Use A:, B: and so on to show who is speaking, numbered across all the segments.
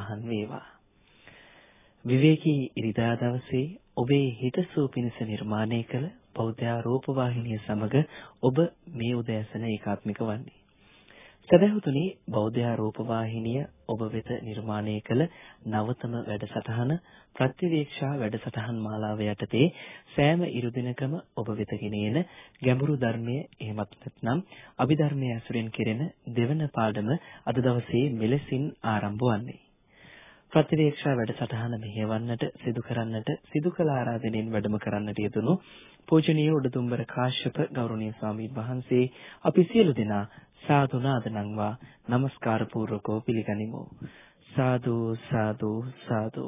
A: පහන් වේවා. විවේකී ඉරිදා දවසේ ඔබේ හිතසුව පිණිස නිර්මාණය කළ බෞද්ධ රූපවාහිනිය සමග ඔබ මේ උදෑසන ඒකාත්මික වන්නේ. සදහතුනි බෞද්ධ රූපවාහිනිය ඔබ වෙත නිර්මාණය කළ නවතම වැඩසටහන ප්‍රතිවීක්ෂා වැඩසටහන් මාලාව යටතේ සෑම ඉරු දිනකම ඔබ වෙත ගෙනෙන ගැඹුරු ධර්මයේ එහෙමත් නැත්නම් අභිධර්මයේ ඇසුරෙන් කෙරෙන දෙවන පාඩම අද දවසේ මෙලෙසින් ආරම්භ වන්නේ. ප්‍රතිවීක්ෂා වැඩසටහන මෙහෙවන්නට සිදු කරන්නට සිදු කළ ආරාධනෙන් වැඩම කරන්නට යෙදුණු පූජනීය උඩුදුම්බර කාශ්‍යප ගෞරවනීය ස්වාමීන් වහන්සේ අපි සියලු දෙනා සාදු නාද නංවා নমස්කාර පූර්වකව පිළිගනිමු. සාදු සාදු සාදු.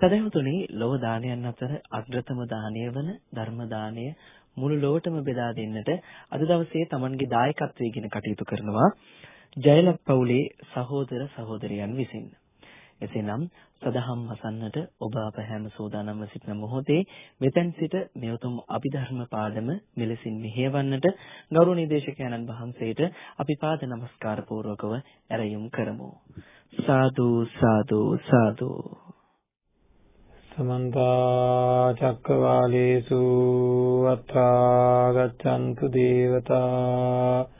A: සදහතුනි ලෝක දානයන් අතර අග්‍රතම දානය වන ධර්ම දානය මුළු ලොවටම බෙදා දෙන්නට අද දවසේ Tamanගේ දායකත්වයෙන් කටයුතු කරනවා. ජයලත් පවුලේ සහෝදර සහෝදරියන් විසින්. එසේනම් සදහම් වසන්නට ඔබ අප හැම සෝදානම්ව සිටින මොහොතේ මෙතෙන් සිට මේ උතුම් අභිධර්ම පාඩම මෙලෙසින් මෙහෙයවන්නට ගෞරවනීය දේශකයන්න් වහන්සේට අපි පාද නමස්කාර පූර්වකව ඇරයුම් කරමු. සාදු සාදු සාදු.
B: සමන්ත චක්කවාලේසු අත්‍රා ගච්ඡන්තු දේවතා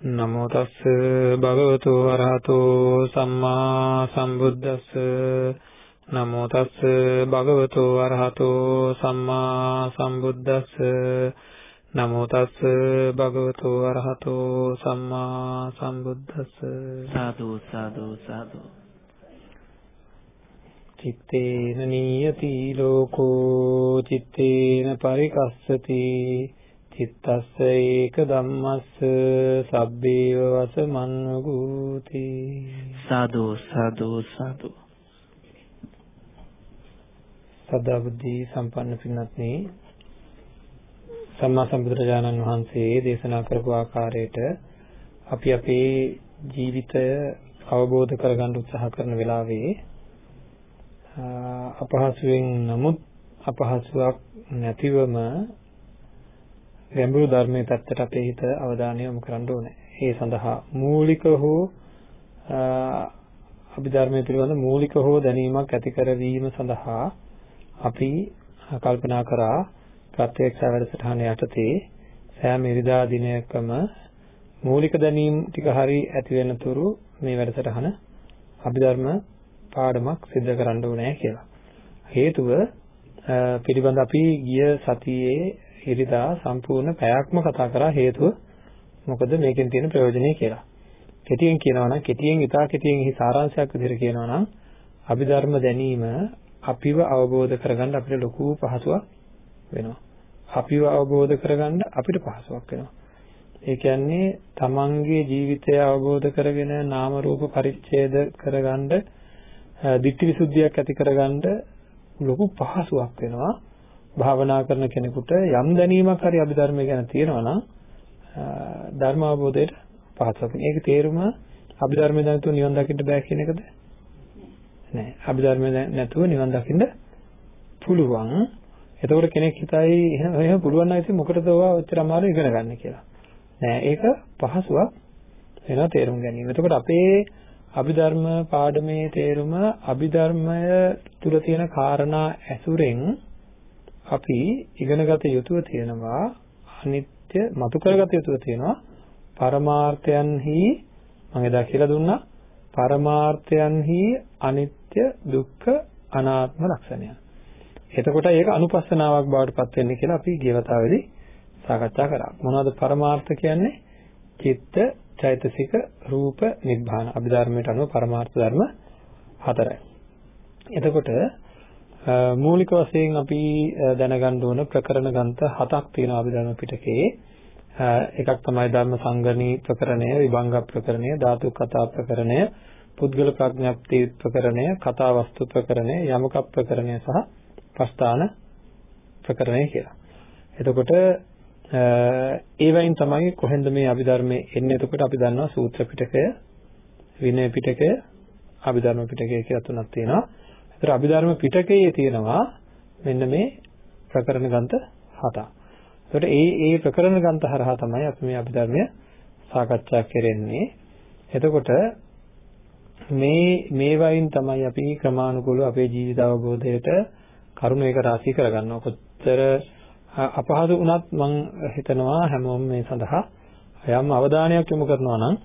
B: නමෝ තස්ස භගවතු වරහතෝ සම්මා සම්බුද්දස්ස. නමෝ තස්ස භගවතු වරහතෝ සම්මා සම්බුද්දස්ස. නමෝ තස්ස භගවතු වරහතෝ සම්මා සම්බුද්දස්ස.
A: සාදු සාදු සාදු.
B: චිත්තේන නියති ලෝකෝ චිත්තේන පරිකස්සති චිත්තස්ස ඒක ධම්මස්ස සබ්බේව වසමන්වගූති
A: සාදු සාදු සාදු
B: සදා. බුද්ධි සම්පන්න පින්වත්නි සම්මා සම්බුදුරජාණන් වහන්සේ දේශනා කරපු ආකාරයට අපි අපේ ජීවිතය අවබෝධ කරගන්න උත්සාහ කරන වෙලාවේ අපහසුයෙන් නමුත් අපහසුයක් නැතිවම ගැඹුරු ධර්මයේ පැත්තට අපේ හිත අවධානය යොමු කරන්න ඕනේ. ඒ සඳහා මූලික හෝ අභිධර්මයේ පිළිබඳ මූලික හෝ දැනීමක් ඇති කරවීම සඳහා අපි කල්පනා කරා ප්‍රත්‍යක්ෂ වැඩසටහන යටතේ සෑම ඉරිදා දිනයකම මූලික දැනීම් ටික හරි ඇති වෙන තුරු මේ වැඩසටහන අභිධර්ම පාඩමක් සිදු කරන්න ඕනේ කියලා. හේතුව පිළිබඳ අපි ගිය සතියේ ඉරිදා සම්පූර්ණ පැයක්ම කතා කරා හේතුව මොකද මේකෙන් තියෙන ප්‍රයෝජනය කියලා. කෙටියෙන් කියනවා නම් කෙටියෙන් ඉතා කෙටියෙන් එහි සාරාංශයක් විදිහට කියනවා නම් අභිධර්ම දැනීම අපිව අවබෝධ කරගන්න අපිට ලොකු පහසුවක් වෙනවා. අපිව අවබෝධ කරගන්න අපිට පහසුවක් වෙනවා. ඒ කියන්නේ තමන්ගේ ජීවිතය අවබෝධ කරගෙන නාම රූප පරිච්ඡේද කරගන්න ditthi visuddhiයක් ඇති කරගන්න ලොකු පහසුවක් වෙනවා. භාවනා කරන කෙනෙකුට යම් දැනීමක් හරි අභිධර්මය ගැන තියෙනවා නම් ධර්ම අවබෝධයට පහසුවක්. ඒක තේරුම අභිධර්මය දැනතුව නිවන් දකින්න බෑ කියන එකද? නෑ. අභිධර්මය නැතුව නිවන් දකින්න පුළුවන්. එතකොට කෙනෙක් හිතයි එහෙම පුළුවන් නම් ඉතින් මොකටද ඔවා ඔච්චර අමාරු ඉගෙන ගන්න කියලා. නෑ ඒක පහසුවක් වෙනවා තේරුම් ගැනීම. එතකොට අපේ අභිධර්ම පාඩමේ තේරුම අභිධර්මය තුල තියෙන කාරණා ඇසුරෙන් අපි ඉගෙනගත යුතුව තියෙනවා අනිත්‍ය මතු කරගත යුතුව තියෙනවා පරමාර්ථයන්හි මම එදා කියලා දුන්නා පරමාර්ථයන්හි අනිත්‍ය දුක්ඛ අනාත්ම ලක්ෂණය. එතකොට ඒක අනුපස්සනාවක් බවට පත් වෙන්නේ කියලා අපි ගිය වතාවේදී සාකච්ඡා කරා. මොනවද පරමාර්ථ කියන්නේ? චිත්ත, චෛතසික, රූප, නිබ්බාන. අභිධර්මයට අනුව පරමාර්ථ ධර්ම හතරයි. එතකොට මූලික වශයෙන් අපි දැනගන්න ඕන ප්‍රකරණ ග්‍රන්ථ හතක් තියෙනවා අභිධර්ම පිටකේ. එකක් තමයි ධර්ම සංගණී ප්‍රකරණය, විභංග ප්‍රකරණය, ධාතු කතා ප්‍රකරණය, පුද්ගල ප්‍රඥප්ති ප්‍රකරණය, කතා වස්තු ප්‍රකරණය, යමක ප්‍රකරණය සහ ප්‍රස්ථාන ප්‍රකරණය කියලා. එතකොට ඒ වයින් තමයි කොහෙන්ද මේ අභිධර්මයේ එන්නේ එතකොට අපි දන්නවා සූත්‍ර පිටකය, විනය පිටකය, අභිධර්ම පිටකය කියලා තුනක් තියෙනවා. ඒතර අභිධර්ම පිටකයේ තියෙනවා මෙන්න මේ ප්‍රකරණ ග්‍රන්ථ හතක්. ඒකට ඒ ඒ ප්‍රකරණ ග්‍රන්ථ හරහා තමයි අපි මේ අභිධර්මය සාකච්ඡා කරන්නේ. එතකොට මේ මේ වයින් තමයි අපි ක්‍රමානුකූලව අපේ ජීවිත අවබෝධයට කරුණ එක රාශී කරගන්නවා. කොච්චර අපහසු වුණත් මම හිතනවා හැමෝම මේ සඳහා යම් අවධානයක් යොමු කරනවා නම්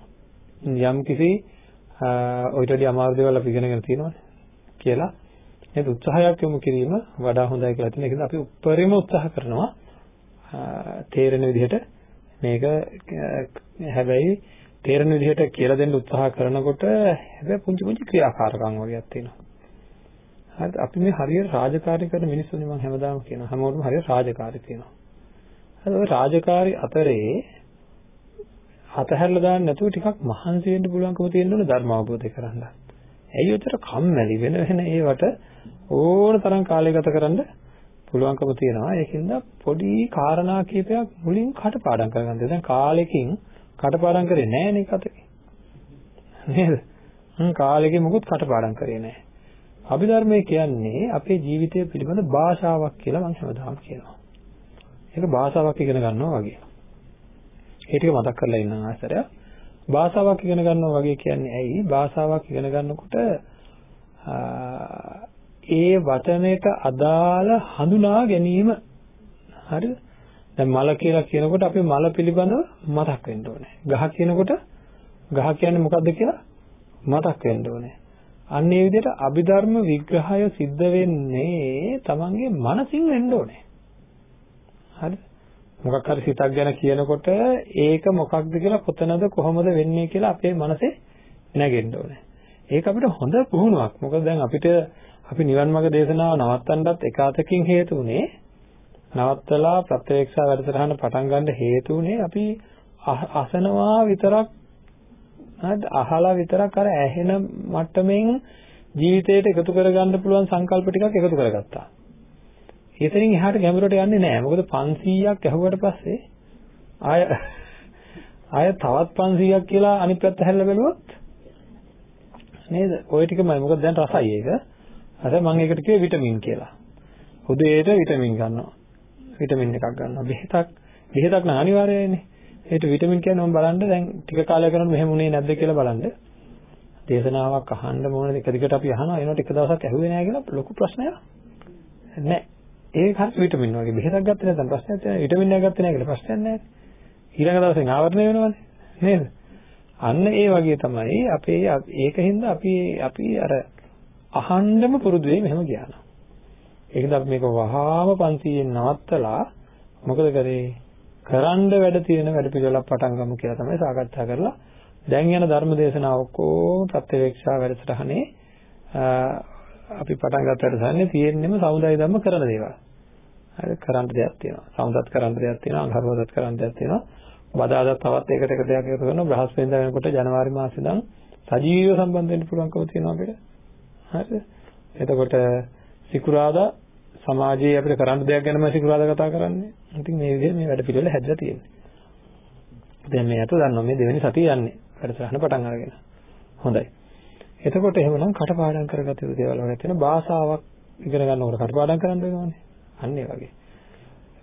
B: යම් කිසි ඔයිට වඩා අමාරු දේවල් අපි ඉගෙනගෙන තියෙනවානේ කියලා නේද උත්සාහයක් යොමු කිරීම වඩා හොඳයි කියලා තියෙන. ඒකද අපි උපරිම උත්සාහ කරනවා තේරෙන විදිහට මේක හැබැයි තේරෙන විදිහට කියලා දෙන්න උත්සාහ කරනකොට හැබැයි පුංචි පුංචි ක්‍රියාකාරකම් වගේක් තියෙනවා. හරිද? අපි මේ හරියට රාජකාරී කරන මිනිස්සුනේ මම හැමදාම කියනවා. හැමෝටම හරියට රාජකාරී තියෙනවා. හරි ඔය රාජකාරී අතරේ අතහැරලා දාන්න නැතුව ටිකක් මහන්සි වෙන්න පුළුවන්කම තියෙන්න ඕනේ ධර්ම අවබෝධය කරගන්න. ඇයි උතර කම්මැලි වෙන වෙන ඒවට ඕන තරම් කාලය ගත කරන්න පුළුවන්කම තියෙනවා. ඒකින්ද පොඩි කාරණා කීපයක් මුලින් කටපාඩම් කරගන්න. දැන් කාලෙකින් කටපාඩම් කරේ නැහැ නේ කතේ. නේද? හ්ම් කාලෙකින් මොකුත් කටපාඩම් කරේ නැහැ. අභිධර්මයේ කියන්නේ අපේ ජීවිතය පිළිබඳ භාෂාවක් කියලා මම හැමදාම කියනවා. ඒක භාෂාවක් ඉගෙන ගන්නවා වගේ. ඒ ටික මතක් කරලා ඉන්න ආසරය. භාෂාවක් ඉගෙන ගන්නවා වගේ කියන්නේ ඇයි? භාෂාවක් ඉගෙන ගන්නකොට ඒ වචනයට අදාළ හඳුනා ගැනීම හරිද? දැන් මල කියලා කියනකොට අපි මල පිළිබඳව මතක් වෙන්න ඕනේ. ගහ කියනකොට ගහ කියන්නේ මොකද්ද කියලා මතක් වෙන්න ඕනේ. අන්න ඒ විදිහට අභිධර්ම විග්‍රහය සිද්ධ වෙන්නේ තමන්ගේ මනසින් වෙන්න ඕනේ. හරිද? මොකක් හරි සිතක් ගැන කියනකොට ඒක මොකක්ද කියලා කොතනද කොහොමද වෙන්නේ කියලා අපේ මනසේ නැගෙන්න ඕනේ. ඒක අපිට හොඳ පුහුණුවක්. මොකද දැන් අපිට අපි නිවන් මාර්ග දේශනාව නවත්තන්නත් එක අතකින් හේතු උනේ නවත්තලා ප්‍රත්‍යක්ෂා වැඩසටහන පටන් ගන්න හේතු උනේ අපි අසනවා විතරක් හරිද අහලා විතරක් අර ඇහෙන මට්ටමින් ජීවිතයට එකතු කරගන්න පුළුවන් සංකල්ප ටිකක් එකතු කරගත්තා. එතනින් එහාට ගැඹුරට යන්නේ නැහැ. මොකද 500ක් ඇහුවට පස්සේ ආය ආය තවත් 500ක් කියලා අනිත් පැත්ත හැල්ල බැලුවොත් නේද? ওই ටිකමයි. මොකද දැන් රසයි ඒක. අර මම ඒකට කිව්වේ විටමින් කියලා. උදේට විටමින් ගන්නවා. විටමින් එකක් ගන්නවා. බෙහෙතක් බෙහෙතක් නම් අනිවාර්යයිනේ. ඒකට විටමින් කියන්නේ මම බලන්න දැන් ටික කාලයක් කරනකොට මෙහෙම උනේ නැද්ද කියලා බලන්න. දේශනාවක් අහන්න මොනවද එක දිගට අපි අහනවා ඒනොට එක දවසක් ඇහුවේ නැහැ කියලා ලොකු ප්‍රශ්නයක් නෑ. ඒක හරි විටමින් වගේ බෙහෙතක් ගත්තේ නැත්නම් ප්‍රශ්නයක් නැහැ. විටමින් එකක් ගත්තේ නැහැ කියලා ප්‍රශ්නයක් නැහැ. ඊළඟ දවසේ ආවරණය වෙනවනේ. නේද? අන්න ඒ වගේ තමයි අපේ ඒකින්ද අපි අපි අර අහන්නම පුරුදු වෙයි මෙහෙම කියනවා. ඒකද අපි මේක වහාම 500න් නවත්තලා මොකද කරේ? කරන්න වැඩ තියෙන වැඩ පිළිවෙලක් පටන් ගමු කියලා තමයි සාකච්ඡා කරලා දැන් යන ධර්ම දේශනාව ඔක්කොම ප්‍රත්‍යවේක්ෂා වැඩසටහනේ අපි පටන් ගත්ත වැඩසටහනේ තියෙන්නෙම සමුදාය ධර්ම කරන දේවල්. හරි කරන්න දෙයක් තියෙනවා. සමුදත් කරන්න දෙයක් තියෙනවා. අඟහරුවදත් කරන්න දෙයක් තියෙනවා. බදාදා තවත් එකට එක දෙයක් එකතු කරනවා. බ්‍රහස්පතින්දා වෙනකොට ජනවාරි මාසේ ඉඳන් සජීවීව සම්බන්ධ වෙන්න පුළුවන්කම තියෙනවා අපිට. හරිද? එතකොට සිකුරාදා සමාජයේ අපිට කරන්න දෙයක් ගැනම සිකුරාදා කතා කරන්නේ. ඉතින් මේ විදිහට මේ වැඩ පිළිවෙල හැදලා තියෙන්නේ. දැන් මේ අත දන්නවා මේ දෙවෙනි සතිය යන්නේ. වැඩසටහන පටන් අරගෙන. හොඳයි. එතකොට එහෙමනම් කටපාඩම් කරගත යුතු දේවල් වගේ තියෙන භාෂාවක් ඉගෙන ගන්නකොට කටපාඩම් කරන්න වෙනවනේ. අන්න ඒ වගේ.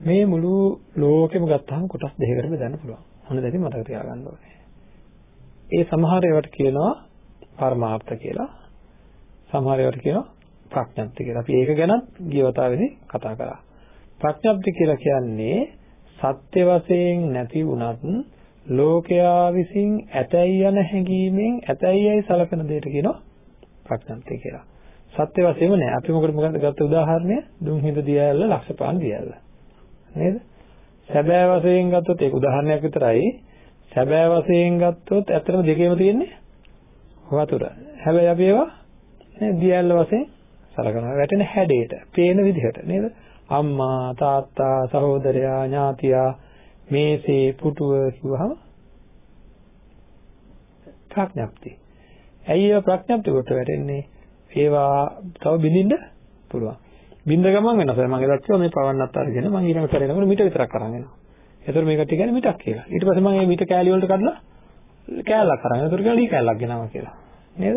B: මේ මුළු ලෝකෙම ගත්තාම කොටස් දෙකකට බෙදන්න පුළුවන්. හොඳ දෙයක් මතක තියාගන්න ඕනේ. ඒ සමහර ඒවාට කියනවා පරමාර්ථ කියලා. සමහර ඒවාට කියනවා ප්‍රඥප්ති කියලා. අපි ඒක ගැනත් ගිය වතාවේදී කතා කරා. ප්‍රඥප්ති කියලා කියන්නේ සත්‍ය වශයෙන් නැති වුණත් ලෝකයා විසින් ඇතැයි යන හැඟීමෙන් ඇතැයියි සලකන දෙයට කියනවා ප්‍රඥප්ති කියලා. සත්‍ය වශයෙන්ම නෑ. අපි මොකද මොකද ගත්ත උදාහරණය දුම්හිඳ දියැල්ල ලක්ෂපාන් දියැල්ල. නේද? සැබෑ වශයෙන් ගත්තොත් ඒක උදාහරණයක් විතරයි. සැබෑ වශයෙන් ගත්තොත් ඇත්තටම දෙකේම තියෙන්නේ වතුර. හැබැයි අපි ඒවා නේ දියැල්ල වශයෙන් සලකනවා. වැටෙන හැඩයට, පේන විදිහට නේද? අම්මා, තාත්තා, සහෝදරයා, ඥාතියා මේසේ පුටුව කිව්වහම ප්‍රඥප්ති. ඇයි ඒවා ප්‍රඥප්ති කොට වැටෙන්නේ? ඒවා තව බිඳින්න පුළුවන්. බින්ද ගමන් වෙනවා. මම එදත් කිව්වා මේ පවන්නත් අරගෙන මම ඊළඟ සැරේ යනකොට මිට විතරක් අරන් එනවා. ඒතර මේකට කියන්නේ මිටක් කියලා. ඊට පස්සේ මම මේ මිට කෑලි වලට කඩලා කෑල්ලක් අරන්. ඒතර කියලා ඊ කෑල්ලක් ගෙනාවා කියලා. නේද?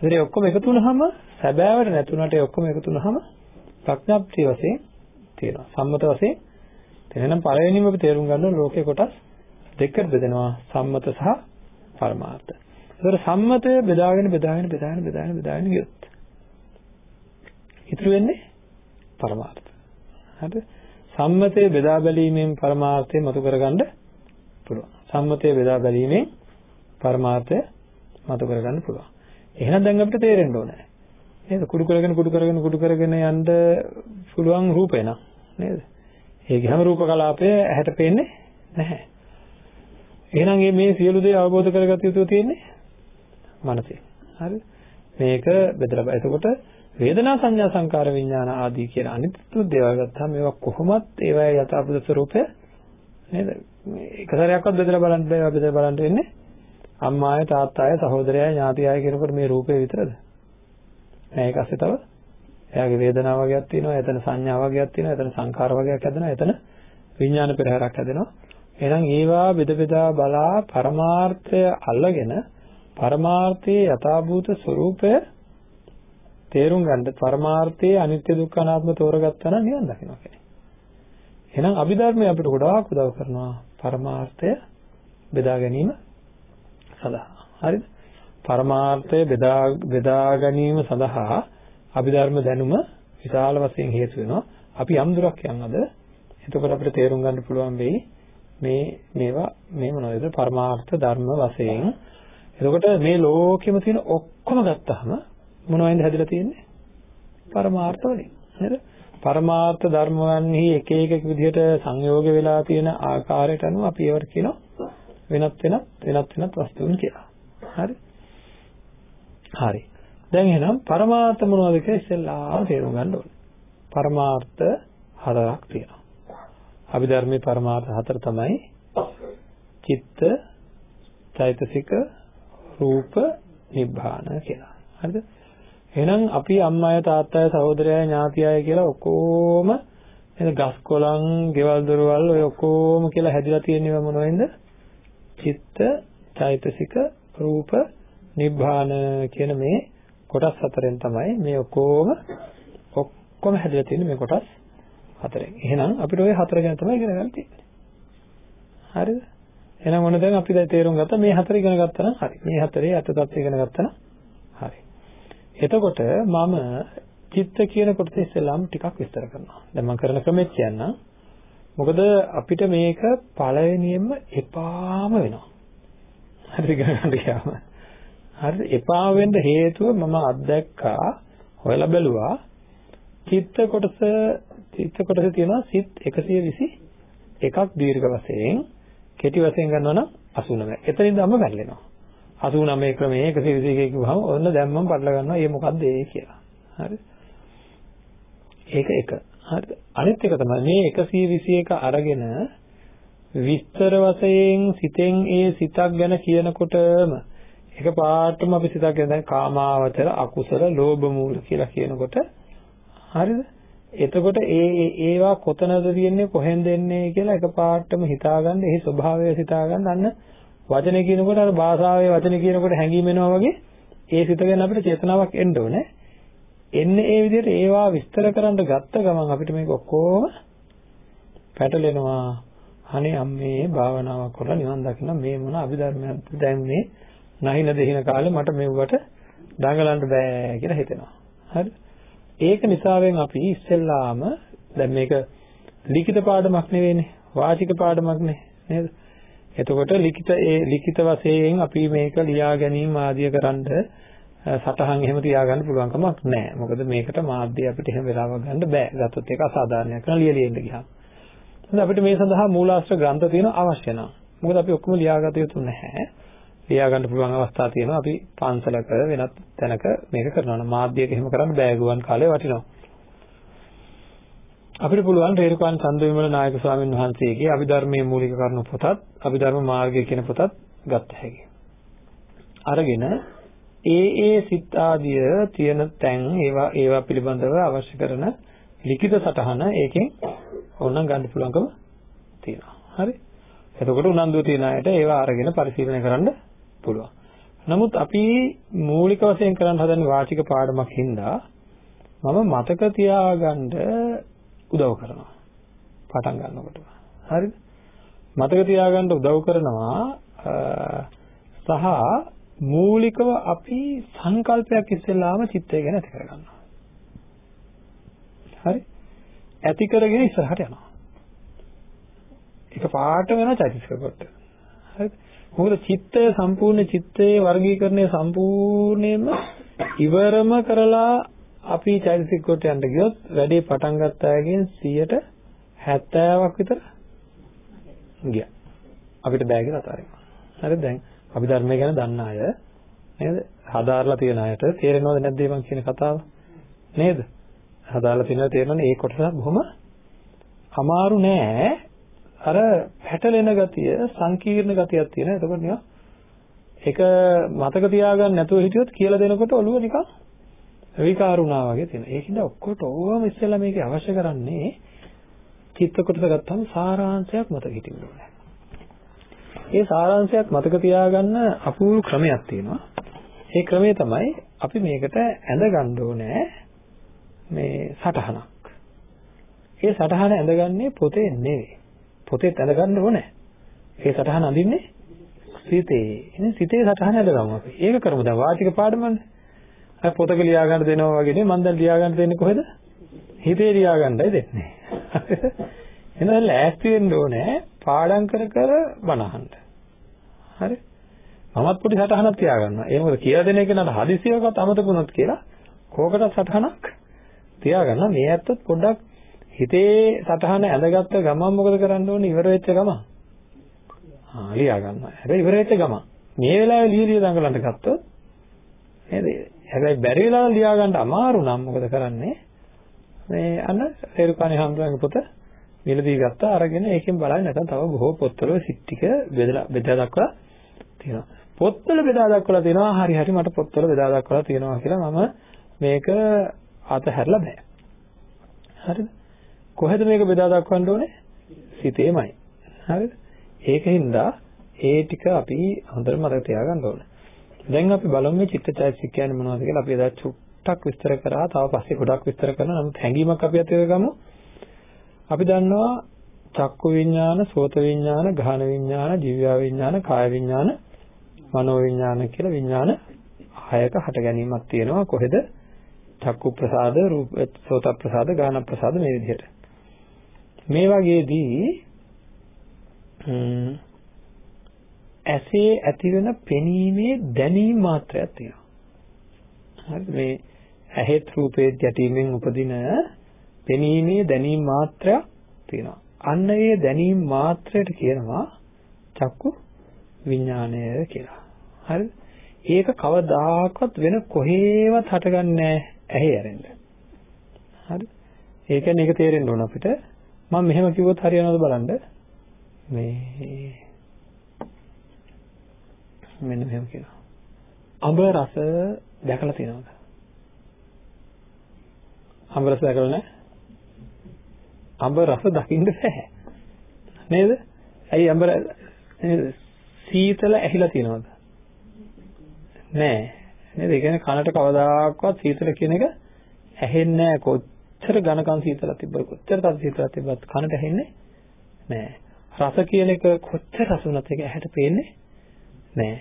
B: ඒතර ඒ ඔක්කොම එකතු වුනහම සැබෑවට නැතුණට ඒ ඔක්කොම එකතු වුනහම ප්‍රඥාප්තිය වශයෙන් තියෙනවා. සම්මත වශයෙන් එහෙනම් පළවෙනිම අපි තේරුම් ගන්න ඕනේ ලෝකේ කොටස් දෙකකට බෙදෙනවා සම්මත සහ පරමාර්ථ. ඒතර සම්මතය බෙදාගෙන බෙදාගෙන බෙදාගෙන බෙදාගෙන බෙදාගෙන ගියොත් ඉතුරු වෙන්නේ පරමාර්ථ. හරිද? සම්මතයේ බෙදා බැලීමෙන් පරමාර්ථය මතු කරගන්න පුළුවන්. සම්මතයේ බෙදා බැලීමෙන් පරමාර්ථය මතු කරගන්න පුළුවන්. එහෙනම් දැන් අපිට තේරෙන්න ඕනේ. නේද? කුඩු කරගෙන කුඩු කරගෙන කුඩු කරගෙන යන්න පුළුවන් රූපේ නේද? ඒ ගිහම රූප කලාපය ඇහැට පේන්නේ නැහැ. එහෙනම් මේ සියලු දේ අවබෝධ කරගත යුතු තියෙන්නේ මනසේ. හරිද? මේක බෙදලා එතකොට වේදනා සංඥා සංකාර විඥාන ආදී කියන අනිත්‍ය දේවල් ගත්තාම මේවා කොහොමත් ඒවායේ යථාභූත ස්වરૂපය නේද? එක සැරයක්වත් බෙදලා බලන්න බෑ බෙදලා බලන්න වෙන්නේ අම්මාය තාත්තාය සහෝදරයය ඥාතියය කියනකොට මේ රූපේ විතරද? නෑ ඒක ඇස්සේ තව එයාගේ වේදනාව වගේක් තියෙනවා, එතන සංඥා වගේක් තියෙනවා, එතන සංකාර වගේක් හැදෙනවා, එතන විඥාන පෙරහැරක් හැදෙනවා. එහෙනම් ඒවා බෙද බෙදා බලා පරමාර්ථය අල්ලගෙන පරමාර්ථයේ යථාභූත ස්වરૂපය තේරුම් ගන්න පරමාර්ථයේ අනිත්‍ය දුක්ඛ අනාත්ම තෝරගත්තා නම් නිවන් දකිනවා කියන්නේ. එහෙනම් අභිධර්මය අපිට ගොඩාක් උදව් කරනවා පරමාර්ථය බෙදා ගැනීම සඳහා. හරිද? පරමාර්ථය බෙදා බෙදා ගැනීම සඳහා අභිධර්ම දැනුම විශාල වශයෙන් හේතු වෙනවා. අපි යම් දුරක් යනවාද එතකොට අපිට තේරුම් ගන්න පුළුවන් වෙයි මේ මේවා මේ මොනවද පරමාර්ථ ධර්ම වශයෙන් එතකොට මේ ලෝකෙම තියෙන ඔක්කොම ගත්තාම මොනවෙන්ද හැදිලා තියෙන්නේ පරමාර්ථ වලින් නේද පරමාර්ථ ධර්මයන්හි එක එක විදිහට සංයෝග වෙලා තියෙන ආකාරයට අනුව අපි ඒවට කියනවා වෙනත් වෙනත් වෙනත් වෙනත් වස්තුන් කියලා හරි හරි දැන් එහෙනම් පරමාර්ථ මොනවද කියලා ඉස්සෙල්ලාම තේරුම් ගන්න ඕනේ. පරමාර්ථ හතරක් තියෙනවා. අභිධර්මයේ පරමාර්ථ හතර තමයි චිත්ත, චෛතසික, රූප, නිබ්බාන කියලා. හරිද? එහෙනම් අපි අම්මාය තාත්තාය සහෝදරයය ඥාතියය කියලා ඔක්කොම එන ගස් කොළන්, ගෙවල් දොරවල් ඔය ඔක්කොම කියලා හැදිලා තියෙනව මොනවෙන්ද? චිත්ත, චෛතසික, රූප, නිබ්බාන කියන මේ කොටස් හතරෙන් තමයි මේ ඔක්කොම ඔක්කොම හැදලා තියෙන්නේ මේ කොටස් හතරෙන්. එහෙනම් අපිට ওই හතර ගැන තමයි ඉගෙන ගන්න තියෙන්නේ. හරිද? එහෙනම් මොන දැන් අපි දැන් තේරුම් ගත්තා මේ හතර ඉගෙන ගත්තා නම් හරි. මේ හතරේ අත තත්ත්වය ඉගෙන ගත්තා නම් හරි. එතකොට මම චිත්ත කියන කොටස ඉස්සෙල්ලාම ටිකක් විස්තර කරනවා. දැන් මම කරන ක්‍රමෙත් කියන්නම්. මොකද අපිට මේක පළවෙනියෙන්ම එපාම වෙනවා. හරි ගන්න ගියාම. හරිද? එපා වෙන්න හේතුව මම අත්දැක්කා හොයලා බැලුවා චිත්ත කොටස චිත්ත කොටසේ තියෙනවා සිත් 121ක් දීර්ඝ වශයෙන් කෙටි වශයෙන් ගන්නවා නම් 89. එතනින්ද අම්ම පැටලෙනවා. 89 ක්‍රමයේ 121 කිව්වහම ඔන්න දැන් මම පටල ගන්නවා මේ මොකද්ද ඒ කියලා. හරි. ඒක එක. හරිද? අනිත් එක තමයි මේ 121 අරගෙන විස්තර වශයෙන් සිතෙන් ඒ සිතක් ගැන කියනකොටම එක පාටම අපි සිතක් ගැන දැන් කාමාවචර අකුසල ලෝභ මූල කියලා කියනකොට හරිද? එතකොට ඒ ඒවා කොතනද තියෙන්නේ කොහෙන්ද එන්නේ කියලා එක පාටම හිතාගන්න එහි ස්වභාවය හිතාගන්න අන්න වචනේ කියනකොට අර භාෂාවේ වචනේ කියනකොට හැඟීම එනවා වගේ ඒ සිත ගැන අපිට චේතනාවක් එන්න ඕනේ. එන්නේ ඒ විදිහට ඒවා විස්තර කරන්න ගත්ත ගමන් අපිට මේක ඔක්කොම පැටලෙනවා. අනේ අම්මේ භාවනාවක් කරලා නිවන් දකින්න මේ මොන අභිධර්මයක්ද දැන් මේ නැහින දෙහින කාලේ මට මෙව්වට දඟලන්න බෑ කියලා හිතෙනවා. හරි? ඒක නිසාවෙන් අපි ඉස්සෙල්ලාම දැන් මේක ලිඛිත පාඩමක් නෙවෙයිනේ වාචික පාඩමක් නේද? එතකොට ලිඛිත ඒ ලිඛිත වශයෙන් අපි මේක ලියා ගැනීම ආදිය කරන්ඩ සටහන් එහෙම තියාගන්න පුළුවන් කමක් නැහැ. මොකද මේකට මාධ්‍ය අපිට එහෙම වෙලාවක් ගන්න බෑ. ගත්තොත් ඒක අසාධාරණයක් කරන ලියලියෙන්න ගියාම. එහෙනම් අපිට මේ සඳහා මූලාශ්‍ර ග්‍රන්ථ තියෙන අවශ්‍ය නැහැ. මොකද අපි ඔක්කොම ලියාගත යුතු නැහැ. ලියා ගන්න පුළුවන් අවස්ථා තියෙනවා අපි පන්සලක වෙනත් තැනක මේක කරනවා නම් මාධ්‍යයක එහෙම කරන්න බෑ ගුවන් කාලේ වටිනවා අපිට පුළුවන් රේරුකාණ චන්දවිමල නායක ස්වාමීන් වහන්සේගේ අභිධර්මයේ මූලික කරුණු පොතත් අභිධර්ම මාර්ගය කියන පොතත් ගත්ත හැකියි අරගෙන ඒ ඒ සිත් ආදිය තියෙන තැන් ඒවා ඒවා පිළිබඳව අවශ්‍ය කරන ලිඛිත සටහන ඒකෙන් ඕනනම් ගන්න පුළුවන්කම තියෙනවා. හරි. එතකොට උනන්දුව තියන අයට ඒවා අරගෙන පරිශීලනය කරන්න පුළුවන්. නමුත් අපි මූලික වශයෙන් කරන්න හදන්නේ වාචික පාඩමක් හින්දා මම මතක තියාගන්න උදව් කරනවා. පටන් ගන්නකොට. හරිද? මතක තියාගන්න උදව් කරනවා සහ මූලිකව අපි සංකල්පයක් ඉස්සෙල්ලාම චිත්තය ගැන ඇති කරගන්නවා. හරි? ඇති කරගෙන ඉස්සරහට යනවා. ඒක පාට වෙන චෛතසික කොට. හරිද? මොකද චිත්තය සම්පූර්ණ චිත්තයේ වර්ගීකරණය සම්පූර්ණයෙන්ම ඉවරම කරලා අපි චෛතසික කොට යන්න ගියොත් වැඩේ පටන් ගත්ත අයගෙන් 70ක් විතර ගියා. අපිට බෑ කියලා අතාරිනවා. හරිද දැන් අපි ධර්මය ගැන දන්න අය නේද? හදාarලා තියෙන අයට තේරෙනවද නැද්ද මං කියන කතාව? නේද? හදාarලා තියෙනවා තේරෙනවනේ ඒ කොටස බොහොම අමාරු නෑ. අර පැටලෙන ගතිය, සංකීර්ණ ගතියක් තියෙන. එතකොට නිකන් ඒක මතක තියාගන්න නැතුව හිටියොත් කියලා දෙනකොට ඔළුව නිකන් විකාරුණා වගේ තියෙනවා. ඒකින්ද ඔක්කොටම ඉස්සෙල්ලා මේක අවශ්‍ය කරන්නේ චිත්ත කොටස ගත්තම සාරාංශයක් මතක හිටින්න ඕනේ. ඒ සාරාංශයක් මතක තියාගන්න අපූර්ව ක්‍රමයක් තියෙනවා. ඒ ක්‍රමය තමයි අපි මේකට ඇඳ ගන්න ඕනේ මේ සටහනක්. ඒ සටහන ඇඳගන්නේ පොතේ නෙවෙයි. පොතේ ඇඳ ගන්න ඕනේ. ඒ සටහන අඳින්නේ සිතේ. ඉතින් සිතේ සටහන ඇඳගමු අපි. ඒක කරමු දැන් වාචික පාඩමනේ. අර පොතක ලියා ගන්න දෙනවා වගේ නේ මම දැන් ලියා ගන්න දෙන්නේ කොහෙද? හිතේ ලියා ගන්නයි දෙන්නේ. එහෙනම් ලෑස්ති වෙන්න ඕනේ පාඩම් කර කර බනහන්න. හරි? මමත් පොඩි සටහනක් තියාගන්නවා. ඒ මොකද කියලා දෙන එක නට හදිසියකවත් අමතක වුණොත් කියලා කෝකට සටහනක් තියාගන්න. මේ ඇත්තත් පොඩ්ඩක් හිතේ සටහන ඇඳගත්ත ගමන් මොකද කරන්න ඕනේ ඉවර වෙච්ච ගමන්? ආ ලියා ගන්නවා. හැබැයි ඉවර වෙච්ච ගමන් මේ වෙලාවේ ලියලිය දඟලන්න ගත්තොත් නේද? හැබැයි බැරි වෙලාව ලියා ගන්න අමාරු නම් මොකද කරන්නේ? මේ අන්න රේරුකාණේ හම්බුනගේ පොත මිලදී ගත්තා අරගෙන ඒකෙන් බලන්නේ නැත්නම් තව බොහෝ පොත්වල සිත් ටික බෙදලා බෙදලා දක්වලා තියෙනවා. පොත්වල බෙදා දක්වලා තියෙනවා හරි හරි මට පොත්වල බෙදා දක්වලා තියෙනවා කියලා මම මේක අතහැරලා බෑ. හරිද? කොහෙද මේක බෙදා දක්වන්න ඕනේ? සිතේමයි. හරිද? ඒකින්ද ඒ ටික අපි හොඳට මතක තියාගන්න ඕනේ. දැන් අපි බලමු මේ චිත්තචෛතසික කියන්නේ මොනවද කියලා අපි එදා චුට්ටක් විස්තර කරා. තව පස්සේ ගොඩක් විස්තර කරනවා. නමුත් හැඟීමක් අපි අතේ ගමු. අපි දන්නවා චක්කු විඥාන, සෝත විඥාන, ගාහන විඥාන, ජීව විඥාන, කාය විඥාන, මනෝ විඥාන කියලා විඥාන හයක හට ගැනීමක් තියෙනවා. කොහෙද? චක්කු ප්‍රසාද, රූප සෝත ප්‍රසාද, ගාහන ප්‍රසාද මේ විදිහට. මේ වගේදී ඇසේ ඇතිවන පෙනීමේ දැනීම මාත්‍රයක් තියෙනවා. හරි මේ ඇහෙත් රූපේ යැටීමෙන් උපදින පෙනීමේ දැනීම මාත්‍රයක් තියෙනවා. අන්න ඒ දැනීම මාත්‍රයට කියනවා චක්කු විඥානය කියලා. හරිද? ඒක කවදාකවත් වෙන කොහේවත් හටගන්නේ නැහැ ඇහි ඇරෙන්න. හරි? ඒ කියන්නේ ඒක තේරෙන්න ඕන අපිට. මම මෙහෙම කිව්වොත් හරියනවද බලන්න. මේ මෙන්න මෙහෙම කියනවා. අඹ රස දැකලා තියෙනවද? අඹ රස දැකලා නැහැ? අඹ රස දකින්න බෑ. නේද? ඇයි අඹ නේද? සීතල ඇහිලා තියෙනවද? නෑ. නේද? ඒ කියන්නේ කනට කවදාකවත් සීතල කියන එක ඇහෙන්නේ නෑ. කොච්චර ඝනකම් සීතලක් තිබ්බත් කොච්චර තද සීතලක් තිබ්බත් කනට ඇහෙන්නේ නෑ. රස කියන එක කොච්චර රස වුණත් ඒක ඇහැට පේන්නේ නෑ.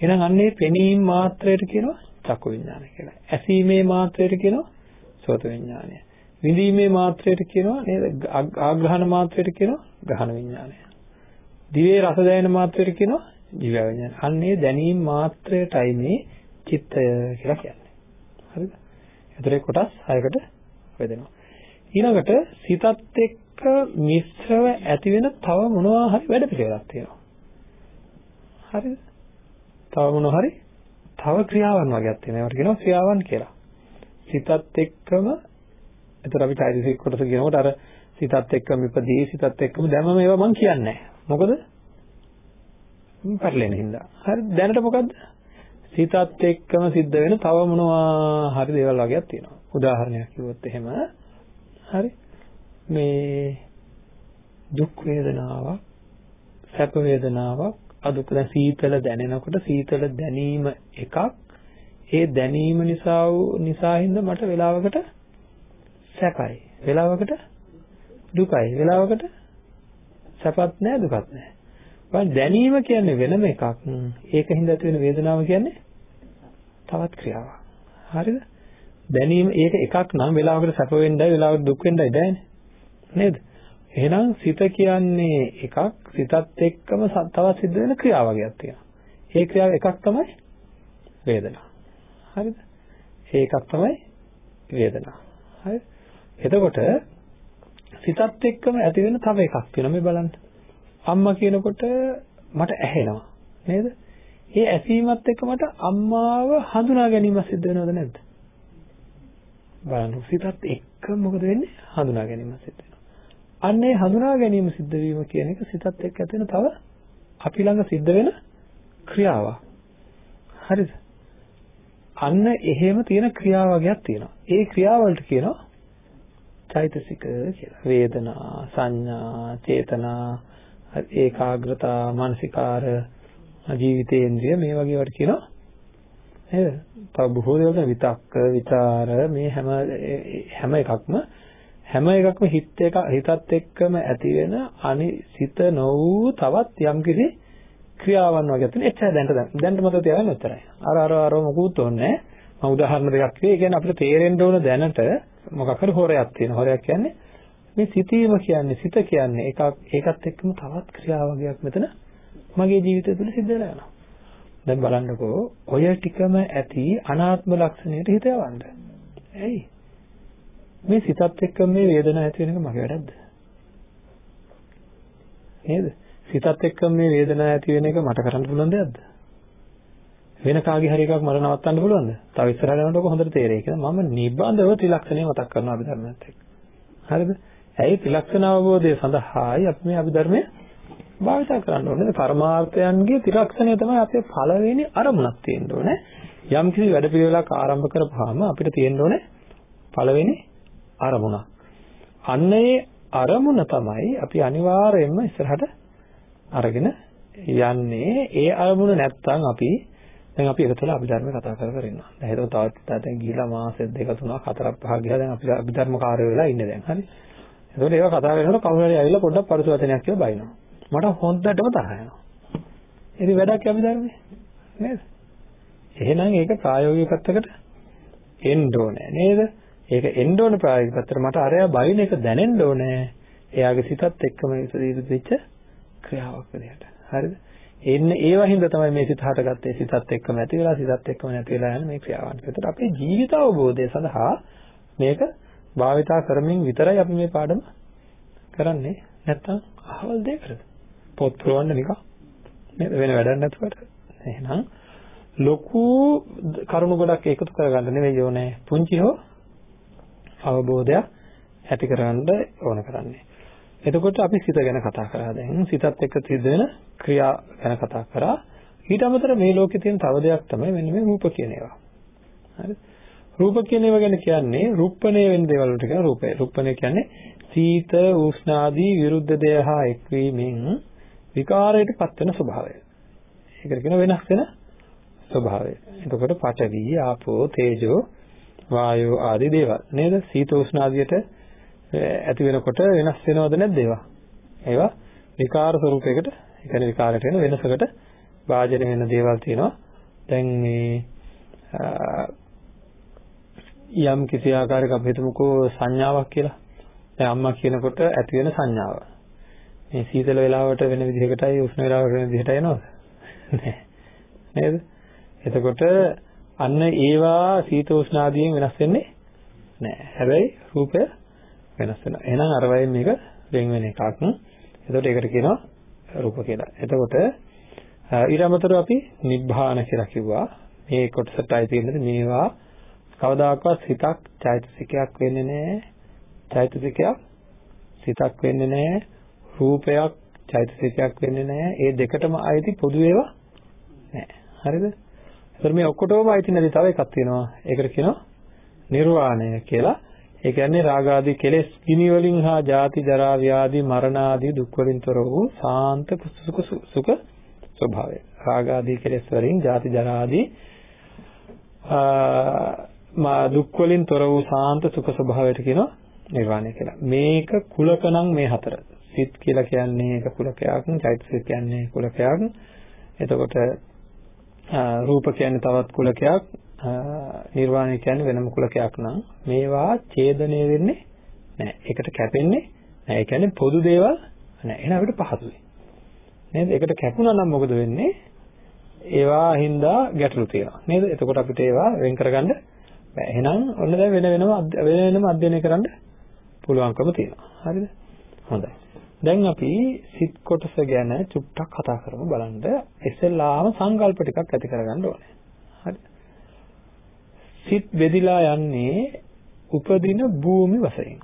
B: එහෙනම් අන්නේ පෙනීම මාත්‍රයට කියනවා චක්කු විඥානය කියලා. ඇසීමේ මාත්‍රයට කියනවා සෝත විඥානය. විඳීමේ මාත්‍රයට කියනවා නේද? ආග්‍රහණ මාත්‍රයට කියනවා ගහන විඥානය. දිවේ රස දැනෙන මාත්‍රයට කියනවා ජීව විඥානය. අන්නේ දැනීම මාත්‍රයටයි මේ චිත්තය කියලා කියන්නේ. හරිද? ඒතරේ කොටස් 6කට බෙදෙනවා. ඊළඟට සිතත් එක්ක මිශ්‍රව ඇති වෙන තව මොනවා හරි වැඩ පිළිවෙලක් තියෙනවා. හරිද? තව මොන හරි තව ක්‍රියාවන් වගේක් තියෙනවා. ඒවට කියනවා ක්‍රියාවන් කියලා. සිතත් එක්කම එතකොට අපි චෛතසික කොටස කියනකොට අර සිතත් එක්කම ඉපදී සිතත් එක්කම දැමම ඒවා මම කියන්නේ නැහැ. මොකද? පැටලෙන හින්දා. හරි දැනට මොකද්ද? සිතත් එක්කම සිද්ධ වෙන තව මොනවා හරි දේවල් වගේක් තියෙනවා. උදාහරණයක් කිව්වොත් එහෙම හරි මේ දුක් වේදනාවක් සැප වේදනාවක් අදුක දැන් සීතල දැනෙනකොට සීතල දැනීම එකක් ඒ දැනීම නිසා නිසා හින්දා මට වෙලාවකට සැපයි වෙලාවකට දුකයි වෙලාවකට සැපත් නැහැ දුකත් නැහැ. බලන්න දැනීම කියන්නේ වෙනම එකක්. ඒකින්ද ඇති වෙන වේදනාව කියන්නේ තවත් ක්‍රියාවක්. හරිද? දැනීම ඒක එකක් නම් වෙලාවකට සැප වෙන්නයි වෙලාවකට දුක් වෙන්නයි බෑනේ. නේද? එහෙනම් සිත කියන්නේ එකක් සිතත් එක්කම තවත් සිද්ධ වෙන ක්‍රියාවලියක් තියෙනවා. ඒ ක්‍රියාව එකක් තමයි වේදනාව. හරිද? ඒ එකක් තමයි වේදනාව. හරිද? එතකොට සිතත් එක්කම ඇති වෙන තව එකක් තියෙනවා මේ බලන්න. අම්මා කියනකොට මට ඇහෙනවා නේද? ඒ ඇසීමත් එක්ක මට අම්මාව හඳුනා ගැනීම සිද්ධ වෙනවද නැද්ද? බලන්න සිතත් එක්ක මොකද වෙන්නේ? හඳුනා ගැනීම සිද්ධ වෙනවා. අන්න ඒ හඳුනා ගැනීම සිද්ධ වීම කියන එක සිතත් එක්ක ඇති වෙන තව අපි ළඟ සිද්ධ වෙන ක්‍රියාවක්. හරිද? අන්න එහෙම තියෙන ක්‍රියාවලියක් තියෙනවා. ඒ ක්‍රියාවලට කියනවා චෛතසික කියලා. වේදනා, සංඥා, චේතනා, ඒකාග්‍රතා, මානසිකාර, ජීවිතේන්ද්‍රිය මේ වගේ වට කියනවා. නේද? තව බොහෝ දේවල් විතක්ක, ਵਿਚාර මේ හැම හැම එකක්ම හැම එකක්ම හිත එක හිතත් එක්කම ඇති වෙන අනිසිත නොවූ තවත් යම්කිසි ක්‍රියාවන් වගේ තියෙන එච්චර දැනට දැනට මතක තියාගන්න උත්තරයි. අර අර අර මොකුත් ඕනේ නැහැ. මම උදාහරණ දෙකක් කිව්වේ. ඒ කියන්නේ අපිට තේරෙන්න ඕන දැනට මොකක් හරි හොරයක් තියෙනවා. හොරයක් කියන්නේ මේ සිතීම කියන්නේ සිත කියන්නේ එකක් ඒකත් එක්කම තවත් ක්‍රියාවලියක් මෙතන මගේ ජීවිතය තුළ සිද්ධ වෙලා යනවා. දැන් බලන්නකෝ ඔය ටිකම ඇති අනාත්ම ලක්ෂණයට හිත යවන්න. ඇයි? මේ සිතත් එක්ක මේ වේදනාව ඇති වෙන එක මගේ වැඩක්ද? නේද? සිතත් එක්ක මේ වේදනාව ඇති වෙන එක මට කරන්න පුළුවන් දෙයක්ද? වෙන කාගේ හරි එකක් මට නවත්තන්න පුළුවන්ද? තව ඉස්සරහට යනකොට හොඳට තේරෙයි කියලා මම නිබ්බන්ධව ත්‍රිලක්ෂණය මතක් කරනවා අභිධර්මයත් එක්ක. හරිද? ඇයි ත්‍රිලක්ෂණ අවබෝධය සඳහායි අපි මේ අභිධර්මය භාවිත කරන්න ඕනේ. පරමාර්ථයන්ගේ ත්‍රිලක්ෂණය තමයි අපේ පළවෙනි අරමුණක් තියෙන්න ඕනේ. යම් කිසි වැඩ පිළිවෙලක් ආරම්භ කරපුවාම අපිට තියෙන්න ඕනේ පළවෙනි අරමුණක්. අන්න ඒ අරමුණ තමයි අපි අනිවාර්යයෙන්ම ඉස්සරහට අරගෙන යන්නේ. ඒ අරමුණ නැත්තම් අපි දැන් අපි එකතුල අභිධර්ම කතා කර කර ඉන්නවා. දැන් හිතමු තවත් දැන් ගිහිලා මාස දෙක තුනක් හතරක් පහක් ගිහලා දැන් අපි අභිධර්ම කාර්ය වෙලා ඉන්නේ දැන්. හරි. එතකොට ඒවා කතා කරනකොට කවුරු හරි ඇවිල්ලා පොඩ්ඩක් පරිසු වචනයක් කියලා බයිනවා. මට හොඳටම තරහ යනවා. ඉතින් වැඩක් අභිධර්මයේ නේද? එහෙනම් ඒක ප්‍රායෝගික පැත්තකට එන්න ඕනේ නේද? ඒක එන්න ඕනේ ප්‍රායෝගික පැත්තට මට අරයා බයින එක දැනෙන්න ඕනේ. එයාගේ සිතත් එක්කම ඉදිරියට ක්‍රියාවක් විදිහට. හරිද? එන්න ඒවා හින්දා තමයි මේ සිත හටගත්තේ සිතත් එක්කම ඇති වෙලා සිතත් එක්කම නැති වෙලා යන මේ ක්‍රියාවන්. ඒකට අපේ ජීවිත අවබෝධය සඳහා මේක භාවිතා කරමින් විතරයි අපි මේ පාඩම කරන්නේ. නැත්තම් අහවල් දෙයකටද? පොත් පුරවන්න නිකන් නේද වෙන වැඩක් නැතුවට. එහෙනම් ලොකු කරුණු ගොඩක් එකතු කරගන්න නෙවෙයි ඕනේ. පුංචි හෝ අවබෝධයක් ඇති කරගන්න ඕන කරන්නේ. එතකොට අපි සිත ගැන කතා කරා. දැන් සිතත් එක්ක සිද්ධ වෙන ක්‍රියා ගැන කතා කරා. ඊට අමතරව මේ ලෝකේ තියෙන තව දෙයක් තමයි මෙන්න මේ රූප කියන ඒවා. හරි? රූප කියන ඒවා ගැන කියන්නේ රුප්පණය වෙන දේවල් වලට කියන රූපය. රුප්පණය කියන්නේ සීත උෂ්ණ ආදී විරුද්ධ දේහ හා එක්වීමෙන් විකාරයට පත් වෙන ස්වභාවය. ඒකට කියන වෙනස් වෙන ස්වභාවය. එතකොට පඨවි ආපෝ තේජෝ වායෝ ආදී දේවල් නේද සීත උෂ්ණ ආදියට ඇති වෙනකොට වෙනස් වෙනවද නැද්ද ඒවා? ඒවා විකාර ස්වරූපයකට, ඒ කියන්නේ විකාරයට වෙන වෙනසකට වාජන වෙන දේවල් තියෙනවා. දැන් මේ යම් කිසි ආකාරයක අපි හිතමුකෝ සංඥාවක් කියලා. දැන් අම්මා කියනකොට ඇති වෙන සංඥාව. මේ සීතල වෙලාවට වෙන විදිහකටයි උෂ්ණ වෙලාවට වෙන විදිහට එනවද? නෑ. නේද? එතකොට අන්න ඒවා සීත උෂ්ණ ආදියෙන් වෙනස් වෙන්නේ නෑ. හැබැයි රූපය වෙනස් වෙනවා. එහෙනම් අර වයින් මේක වෙන වෙන එකක්. එතකොට ඒකට කියනවා රූප කියලා. එතකොට ඊළමතර අපි නිබ්බාන කියලා කිව්වා. මේ කොටසටයි තියෙන්නේ මේවා කවදාකවත් හිතක් චෛතසිකයක් වෙන්නේ නැහැ. චෛතසිකයක් සිතක් වෙන්නේ නැහැ. රූපයක් චෛතසිකයක් වෙන්නේ නැහැ. ඒ දෙකටම අයිති පොදු ඒවා නැහැ. හරිද? ඒතර මේ ඔක්කොටම අයිති නැති තව එකක් තියෙනවා. ඒකට කියනවා නිර්වාණය කියලා. ඒ කියන්නේ රාග ආදී කෙලෙස් ගිනි වලින් හා ජාති ජරා ව්‍යාධි මරණ ආදී දුක් වලින් තොර වූ සාන්ත සුඛ සුඛ ස්වභාවය. රාග ආදී කෙලෙස් වලින් ජාති ජරා ආදී මා දුක් වලින් තොර වූ සාන්ත සුඛ ස්වභාවයට කියනවා නිර්වාණය කියලා. මේක කුලකණන් මේ හතර. සිත් කියලා කියන්නේ ඒක කුලකයක්, චෛතසික කියන්නේ කුලකයක්. එතකොට රූප කියන්නේ තවත් කුලකයක්, නිර්වාණය කියන්නේ වෙනම කුලකයක් නම් මේවා ඡේදනය වෙන්නේ නැහැ. ඒකට කැපෙන්නේ නැහැ. ඒ කියන්නේ පොදු දේවල් නැහැ. එහෙනම් අපිට පහසුයි. නේද? ඒකට කැපුණා නම් මොකද වෙන්නේ? ඒවා හින්දා ගැටලු තියෙනවා. නේද? එතකොට අපිට ඒවා වෙන් කරගන්න බෑ. එහෙනම් ඔන්න දැන් වෙන වෙනම වෙන වෙනම අධ්‍යයනය කරන්න පුළුවන්කම තියෙනවා. හරිද? හොඳයි. දැන් අපි සිත් කොටස ගැන චුට්ටක් කතා කරමු බලන්න. ඉස්සෙල්ලාම සංකල්ප ටිකක් ඇති කරගන්න ඕනේ. හරි. සිත් බෙදිලා යන්නේ උපදින භූමි වශයෙන්.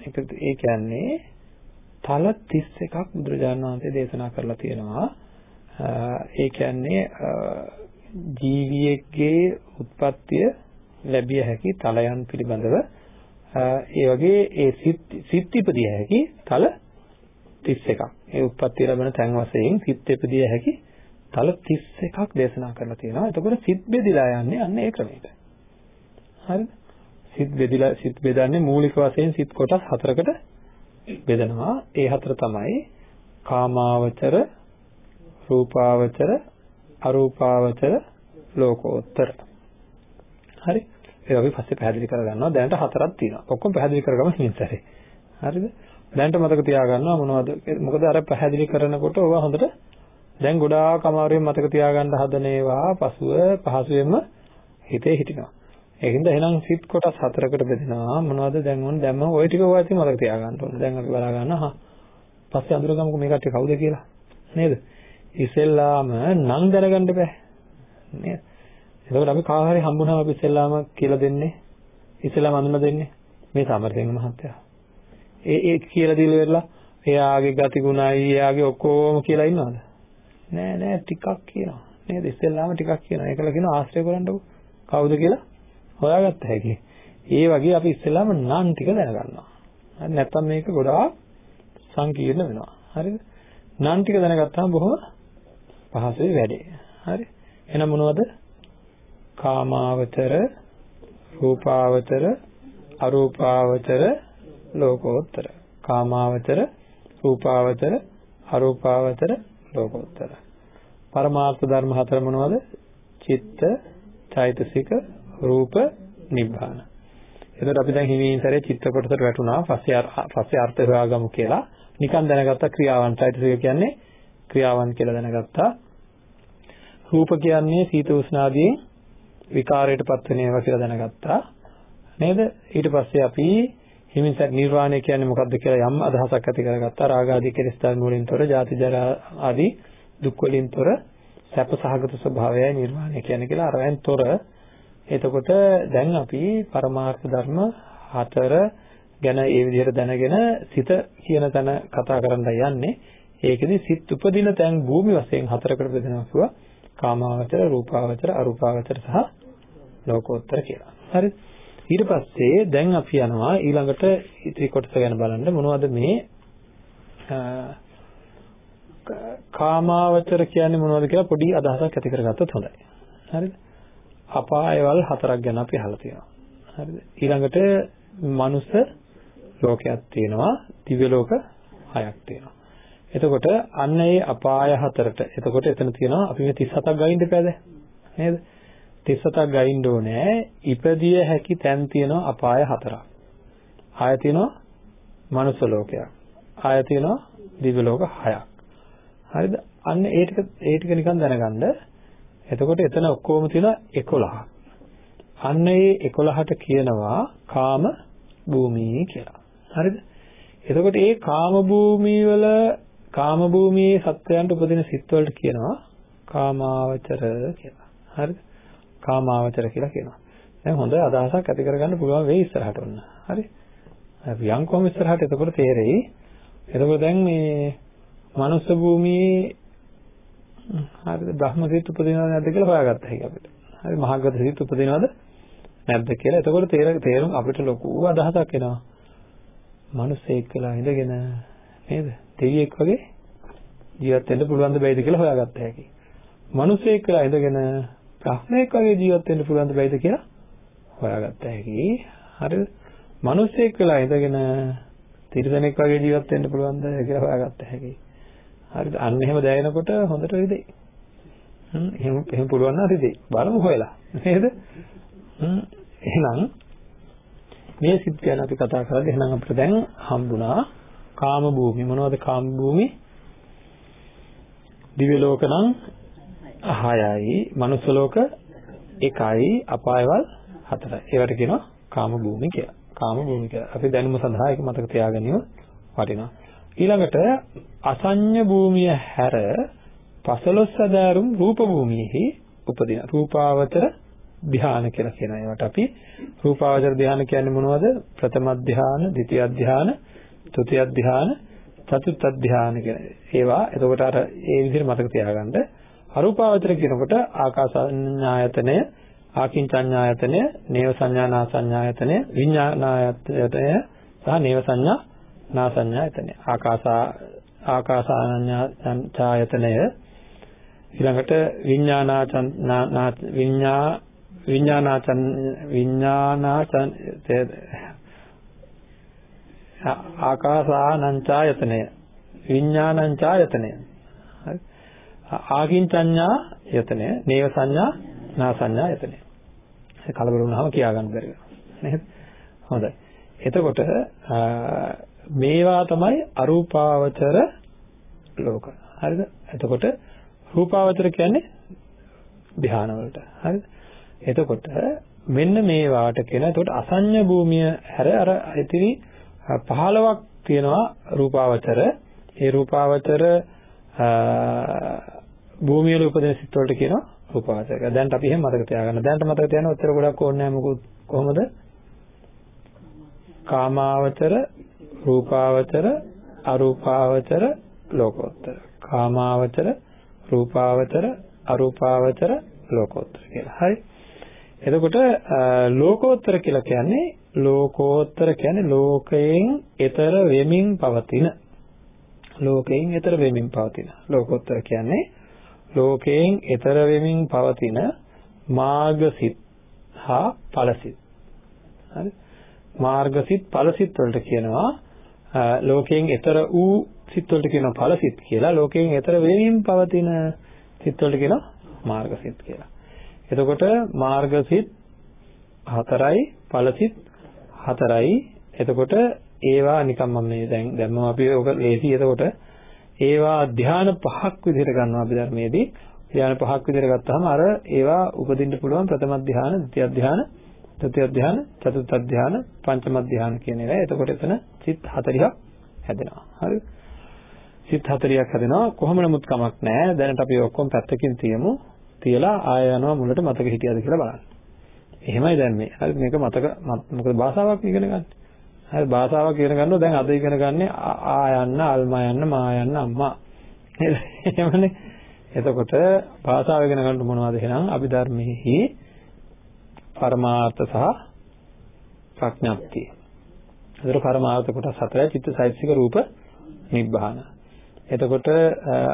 B: ඒක ඒ කියන්නේ තල 31ක් බුදුරජාණන් වහන්සේ දේශනා කරලා තියෙනවා. ඒ කියන්නේ ජීවියෙක්ගේ උත්පත්තිය ලැබිය හැකි තලයන් පිළිබඳව ඒ වගේ ඒ සිත් සිත් ඉපදිය හැකි තල 31ක්. ඒ උත්පත්ති ලැබෙන තැන් වශයෙන් සිත් ඉපදිය හැකි තල 31ක් දේශනා කරලා තියෙනවා. එතකොට සිත් බෙදිලා යන්නේ අන්න ඒ ක්‍රමයට. හරිද? සිත් බෙදිලා සිත් බෙදන්නේ මූලික වශයෙන් සිත් කොටස් හතරකට බෙදනවා. ඒ හතර තමයි කාමාවචර, රූපාවචර, අරූපාවචර, ලෝකෝත්තර. හරි? ඒක අපි පස්සේ පැහැදිලි කරගන්නවා. දැනට හතරක් තියෙනවා. ඔක්කොම පැහැදිලි කරගමු හිමින්සරේ. හරිද? දැනට මතක තියාගන්නවා මොනවද? මොකද අර පැහැදිලි කරනකොට ඔවා හොඳට දැන් ගොඩාක් අමාරුවෙන් මතක තියාගන්න හදන ඒවා පසුව පහසුවෙන්ම හිතේ හිටිනවා. ඒකින්ද එහෙනම් සිත් කොටස් හතරකට බෙදෙනවා. මොනවද දැන් ඕන දැම්ම ওই ටික ඔය ඉතින් මතක තියාගන්න ඕනේ. දැන් අපි බලා ගන්න හා. පස්සේ අඳුරගමුකෝ මේ කට්ටිය කවුද කියලා. නේද? ඉස්සෙල්ලාම නම් දැනගන්න බෑ. නේද? එතකොට අපි කාහ හරි හම්බුනම අපි ඉස්සෙල්ලාම කියලා දෙන්නේ ඉස්සෙල්ලාම අඳුන දෙන්නේ මේ සමරසිංහ මහත්තයා. ඒ ඒ කියලා දීලා වෙලා එයාගේ ගති ගුණයි එයාගේ ඔක්කොම කියලා ඉන්නවද? නෑ නෑ ටිකක් කියනවා. නේද? ඉස්සෙල්ලාම ටිකක් කියනවා. ඒකල කියන ආශ්‍රය කරන්නකෝ. කවුද කියලා හොයාගත්ත හැකි. ඒ වගේ අපි ඉස්සෙල්ලාම නම් ටික දැනගන්නවා. හරි නැත්තම් මේක ගොඩාක් සංකීර්ණ වෙනවා. හරිද? නම් ටික දැනගත්තාම බොහොම පහසුයි වැඩේ. හරි? එහෙනම් මොනවද? කාමාවචර, රූපාවචර, අරූපාවචර, ලෝකෝත්තර. කාමාවචර, රූපාවචර, අරූපාවචර, ලෝකෝත්තර. පරමාර්ථ ධර්ම හතර මොනවද? චිත්ත, චෛතසික, රූප, නිබ්බාන. එතකොට අපි දැන් හිමින් සැරේ චිත්ත කොටසට වැටුණා. පස්සේ පස්සේ අර්ථ හොයාගමු කියලා. නිකන් දැනගත්ත ක්‍රියාවන් චෛතසික කියන්නේ ක්‍රියාවන් කියලා දැනගත්තා. රූප කියන්නේ සීත උෂ්ණ ආදී විකාරයටපත් වෙන ඒවා කියලා දැනගත්තා. නේද? ඊට පස්සේ අපි හිමින්ස නිර්වාණය කියන්නේ මොකක්ද කියලා යම් අදහසක් ඇති කරගත්තා. රාග ආදී කෙලෙස් ධර්ම වලින් තොර, ජාති ජරා ආදී දුක් වලින් තොර සැප සහගත ස්වභාවයයි නිර්වාණය කියන්නේ කියලා අරයන් තොර. එතකොට දැන් අපි පරමාර්ථ ධර්ම හතර ගැන ඒ විදිහට දැනගෙන සිත කියන තැන කතා කරන්න යන්නේ. ඒකෙදි සිත් උපදින තැන් භූමි වශයෙන් හතරකට බෙදෙනවා කිව්වා. කාමාවචර, රූපාවචර, අරූපාවචර සහ ලෝකෝත්තර කියලා. හරිද? ඊට පස්සේ දැන් අපි යනවා ඊළඟට ඉතිරි කොටස ගැන බලන්න මොනවද මේ කාමාවචර කියන්නේ මොනවද කියලා පොඩි අදහසක් ඇති කරගත්තොත් හොඳයි. හරිද? අපායවල හතරක් ගැන අපි අහලා තියෙනවා. හරිද? ඊළඟට මනුස්ස ලෝකයක් තියෙනවා, දිව්‍ය ලෝක හයක් තියෙනවා. එතකොට අන්න ඒ අපාය හතරට එතකොට එතන තියෙනවා අපි මේ 37ක් ගයින්න එපාද? නේද? 37ක් ගයින්න ඕනේ. ඉපදිය හැකි තැන් තියෙනවා අපාය හතරක්. ආය තියෙනවා මනුස්ස ලෝකයක්. ආය තියෙනවා දිව්‍ය ලෝක හයක්. හරිද? අන්න ඒ ටික ඒ ටික නිකන් දැනගන්න. එතකොට එතන ඔක්කොම තියෙනවා 11ක්. අන්න ඒ 11ට කියනවා කාම භූමිය කියලා. හරිද? එතකොට ඒ කාම භූමිය වල කාම භූමියේ සත්වයන්ට උපදින සිත් වලට කියනවා කාමාවචර කියලා. හරිද? කාමාවචර කියලා කියනවා. දැන් හොඳ අදහසක් ඇති කරගන්න පුළුවන් වෙයි ඉස්සරහට ඔන්න. හරි? අපි යම් කොහොම ඉස්සරහට එතකොට තේරෙයි. එතකොට දැන් මේ මනුස්ස භූමියේ හරිද බ්‍රහ්ම සිත් උපදිනවද නැද්ද කියලා හොයාගත්තා හැකි අපිට. හරි මහාගත සිත් උපදිනවද නැද්ද කියලා. එතකොට තේරුම් අපිට ලොකු අදහසක් එනවා. මිනිස්සෙක් කියලා ඉඳගෙන නේද? දෙවියෙක් වගේ ජීවත් වෙන්න පුළුවන්ද බැයිද කියලා හොයාගත්ත හැකි. මිනිස්සෙක් කියලා ඉඳගෙන ප්‍රශ්නයක් වගේ ජීවත් වෙන්න පුළුවන්ද බැයිද කියලා හොයාගත්ත හැකි. හරිද? මිනිස්සෙක් කියලා ඉඳගෙන තිරසනෙක් වගේ ජීවත් වෙන්න පුළුවන්ද කියලා හොයාගත්ත හැකි. හරිද? අන්න එහෙම දැනෙනකොට හොඳට රිදෙයි. හ්ම් එහෙම එහෙම පුළුවන් නම් රිදෙයි. බලමු හොයලා. නේද? හ්ම් එහෙනම් මේ සිත් ගැන අපි කතා කරද්දී එහෙනම් අපිට දැන් හම්බුණා කාම භූමි මොනවද කාම භූමි? දිව්‍ය ලෝක නම් 6යි, මනුස්ස ලෝක 1යි, අපායවල 4යි. ඒවට කියනවා කාම භූමි කියලා. කාම භූමි කියලා. අපි දැනුම සඳහා ඒක මතක තියාගනිමු වටිනවා. ඊළඟට අසඤ්ඤ භූමිය හැර පසළොස් සදාරුම් රූප භූමියෙහි උපදින රූපාවචර ධ්‍යාන කියලා කියන ඒවට අපි රූපාවචර ධ්‍යාන කියන්නේ මොනවද? ප්‍රථම ධ්‍යාන, ද්විතිය ධ්‍යාන, තෘතිය ධ්‍යාන, චතුර්ථ ධ්‍යාන කියන ඒවා. එතකොට අර ඒ විදිහට මතක තියාගන්න. අරූපාවචර කියනකොට ආකාසඤ්ඤායතනය, ආකින්චඤ්ඤායතනය, නේව සංඥානා සංඥායතනය, විඥානායතනය සහ නේව සංඥා නාසඤ්ඤායතනය. ආකාසා ආකාසානඤ්ඤායතනය ඊළඟට විඥානාචන් විඥා විඥානාචන් විඥානාචන් ආකාසානංචායතනය. විඥානංචායතනය හරි ආකින්චඤ්ඤා යතනය නේව සංඥා නා සංඥා යතනය කලබල වුණාම කියා ගන්න බැරි වෙනවා. නේද? හොඳයි. එතකොට මේවා තමයි අරූපාවචර ලෝක. හරිද? එතකොට රූපාවචර කියන්නේ ධ්‍යාන වලට. හරිද? එතකොට මෙන්න මේ වාට කියන එතකොට අසඤ්ඤ භූමිය හැර අර ඉතිරි 15ක් තියෙනවා රූපාවචර. ඒ රූපාවචර භූමිය වල උපදින සිත් වලට කියනවා රූපාවචර කියලා. දැන් අපි එහෙම මතක තියාගන්න. දැන්ට මතක තියාගන්න උත්තර ගොඩක් ඕනේ නැහැ මොකද කොහොමද? කාමාවචර, රූපාවචර, අරූපාවචර, ලෝකෝත්තර. කාමාවචර, රූපාවචර, අරූපාවචර, ලෝකෝත්තර කියලා. හරි. එතකොට ලෝකෝත්තර කියලා කියන්නේ ලෝකෝත්තර කියන්නේ ලෝකයෙන් ඈතර වෙමින් පවතින ලෝකයෙන් ඈතර වෙමින් පවතින ලෝකෝත්තර කියන්නේ ලෝකයෙන් ඈතර වෙමින් පවතින මාර්ගසිත හා ඵලසිත හරි? මාර්ගසිත ඵලසිත වලට කියනවා ලෝකයෙන් ඈතර වූ සිත් වලට කියනවා ඵලසිත කියලා. ලෝකයෙන් ඈතර වෙමින් පවතින සිත් වලට කියනවා මාර්ගසිත කියලා. එතකොට මාර්ගසිත හතරයි ඵලසිත හතරයි. එතකොට ඒවා නිකන් මම මේ දැන් දැම්මම අපි ඔක ලේසි එතකොට ඒවා ධ්‍යාන පහක් විදිහට ගන්නවා අපි ධර්මයේදී ධ්‍යාන පහක් විදිහට ගත්තාම අර ඒවා උපදින්න පුළුවන් ප්‍රථම ධ්‍යාන, ද්විතිය ධ්‍යාන, තෘතිය ධ්‍යාන, චතුර්ථ ධ්‍යාන, පංචම ධ්‍යාන කියන ඒවා. එතකොට එතන සිත් 40ක් හැදෙනවා. හරිද? සිත් 40ක් හැදෙනවා. කොහොම නමුත් කමක් නැහැ. දැනට අපි ඔක්කොම පැත්තකින් තියමු. තියලා ආය යනවා මුලට මතක හිටියද කියලා බලන්න. එහෙමයි දැන් මේ. හරි මේක මතක මොකද භාෂාවක් ඉගෙන ගන්න. හරි භාෂාවක් ඉගෙන ගන්නවා දැන් අද ඉගෙන ගන්නේ ආ යන්න අල්මා යන්න මා යන්න අම්මා නේද එහෙමනේ එතකොට භාෂාව ඉගෙන ගන්නකොට මොනවද එහෙනම් අභිධර්මයේහි පරමාර්ථ සහ ප්‍රඥප්තිය. ඒතර පරමාර්ථ කොටස් හතරයි චිත්තසයිසික රූප නිබ්බාන. එතකොට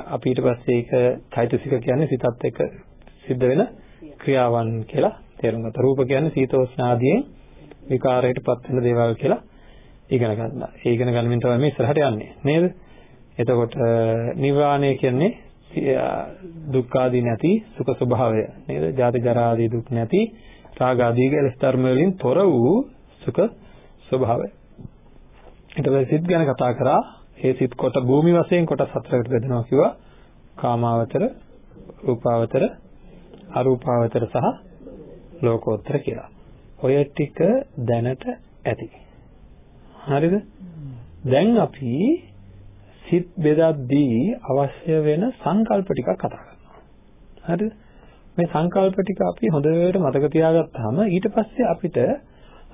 B: අපි ඊට පස්සේ ඒක චෛතසික කියන්නේ සිතත් එක්ක සිද්ධ වෙන ක්‍රියාවන් කියලා තේරුම් ගත්තා. රූප කියන්නේ සීතෝෂ්ණාදියෙන් විකාරයට පත් වෙන දේවල් කියලා ඉගෙන ගන්නවා. ඒ ඉගෙන ගන්නමින් තමයි මේ ඉස්සරහට යන්නේ නේද? එතකොට නිර්වාණය කියන්නේ දුක් ආදී නැති සුඛ ස්වභාවය නේද? ජාති ජරා ආදී දුක් නැති රාග ආදී කෙලෙස් ධර්ම වලින් තොර වූ සුඛ ස්වභාවය. ඊට පස්සේ සිත් ගැන කතා කරා. ඒ සිත් කොට භූමි වශයෙන් කොටස් හතරකට බෙදනවා කිව්වා. කාමාවචර, රූපාවචර, අරූපාවචර සහ ලෝකෝත්තර කියලා. ඔය ටික දැනට ඇති. හරිද? දැන් අපි සිත් බෙදද්දී අවශ්‍ය වෙන සංකල්ප ටිකක් කතා කරනවා. හරිද? මේ සංකල්ප ටික අපි හොඳට මතක තියාගත්තාම ඊට පස්සේ අපිට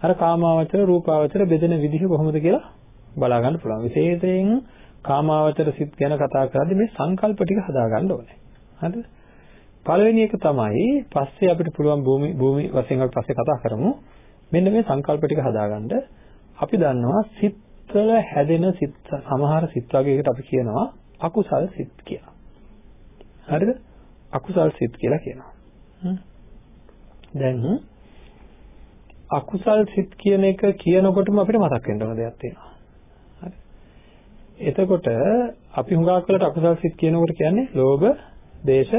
B: අර කාමාවචර රූපාවචර බෙදෙන විදිහ කොහොමද කියලා බලා ගන්න පුළුවන්. විශේෂයෙන් කාමාවචර සිත් ගැන කතා කරද්දී මේ සංකල්ප ටික හදා ගන්න ඕනේ. හරිද? පළවෙනි එක තමයි පස්සේ අපිට පුළුවන් භූමි භූමි වශයෙන් අපි පස්සේ කතා කරමු. මෙන්න මේ සංකල්ප ටික හදාගන්න. අපි දන්නවා සිත්වල හැදෙන සිත් සමහර සිත් වර්ගයකට අපි කියනවා අකුසල් සිත් කියලා. හරිද? අකුසල් සිත් කියලා කියනවා. දැන් අකුසල් සිත් කියන එක කියනකොටම අපිට මතක් වෙන්න ඕන දෙයක් තියෙනවා. හරි. එතකොට අපි හුඟක් වෙලට අකුසල් සිත් කියනකොට කියන්නේ ලෝභ, දේශ,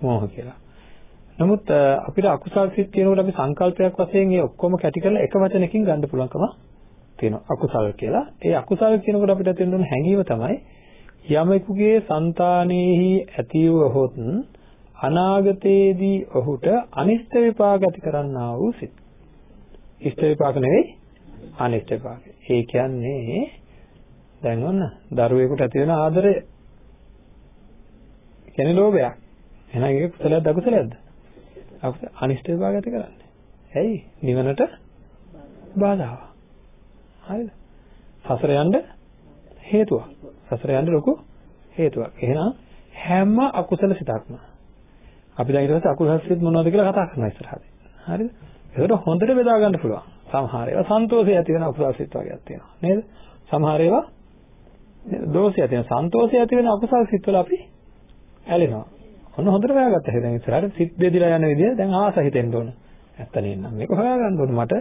B: මෝහ කියලා. නමුත් අපිට අකුසල් සිත් කියනකොට අපි සංකල්පයක් වශයෙන් ඒ ඔක්කොම කැටි කරලා එක වචනකින් ගන්න පුළුවන්කම තියෙනවා. අකුසල් කියලා. ඒ අකුසල් කියනකොට අපිට තියෙන හැඟීම තමයි යමෙකුගේ సంతානෙහි ඇති වූ අනාගතයේදී ඔහුට අනිෂ්ට විපාක ඇති කරන්නා වූ සිත්. ඉෂ්ට විපාක නෙවෙයි අනිෂ්ට විපාක. ඒ කියන්නේ දැන් ඔන්න දරුවෙකුට ඇති වෙන ආදරය කියන්නේ ලෝභයක්. එහෙනම් ඒක කුසලයක්ද අකුසලයක්ද? අකුසල අනිෂ්ට විපාක ඇති කරන්නේ. ඇයි? නිවනට බාධාවක්. හරිද? සසර යන්න හේතුවක්. සසර යන්න ලොකු හේතුවක්. එහෙනම් හැම අකුසල සිතක්ම අපි දැන් ඊට පස්සේ අකුසල සිත් මොනවද කියලා කතා කරනවා ඉස්සරහදී. හරිද? ඒකට හොඳට බෙදා ගන්න පුළුවන්. සමහර ඒවා සන්තෝෂය ඇති වෙන අකුසල සිත් වගේක් තියෙනවා. නේද? සමහර ඒවා දෝෂය ඇති වෙන සන්තෝෂය ඇති වෙන අකුසල සිත් වල අපි ඇලෙනවා. ඔන්න හොඳට හොයාගත්තා. එහෙනම් ඉස්සරහට සිත් බෙදිලා යන විදිය දැන් ආස හිතෙන්න ඕන. නැත්තන එන්නම් මේක හොයාගන්න ඕන මට.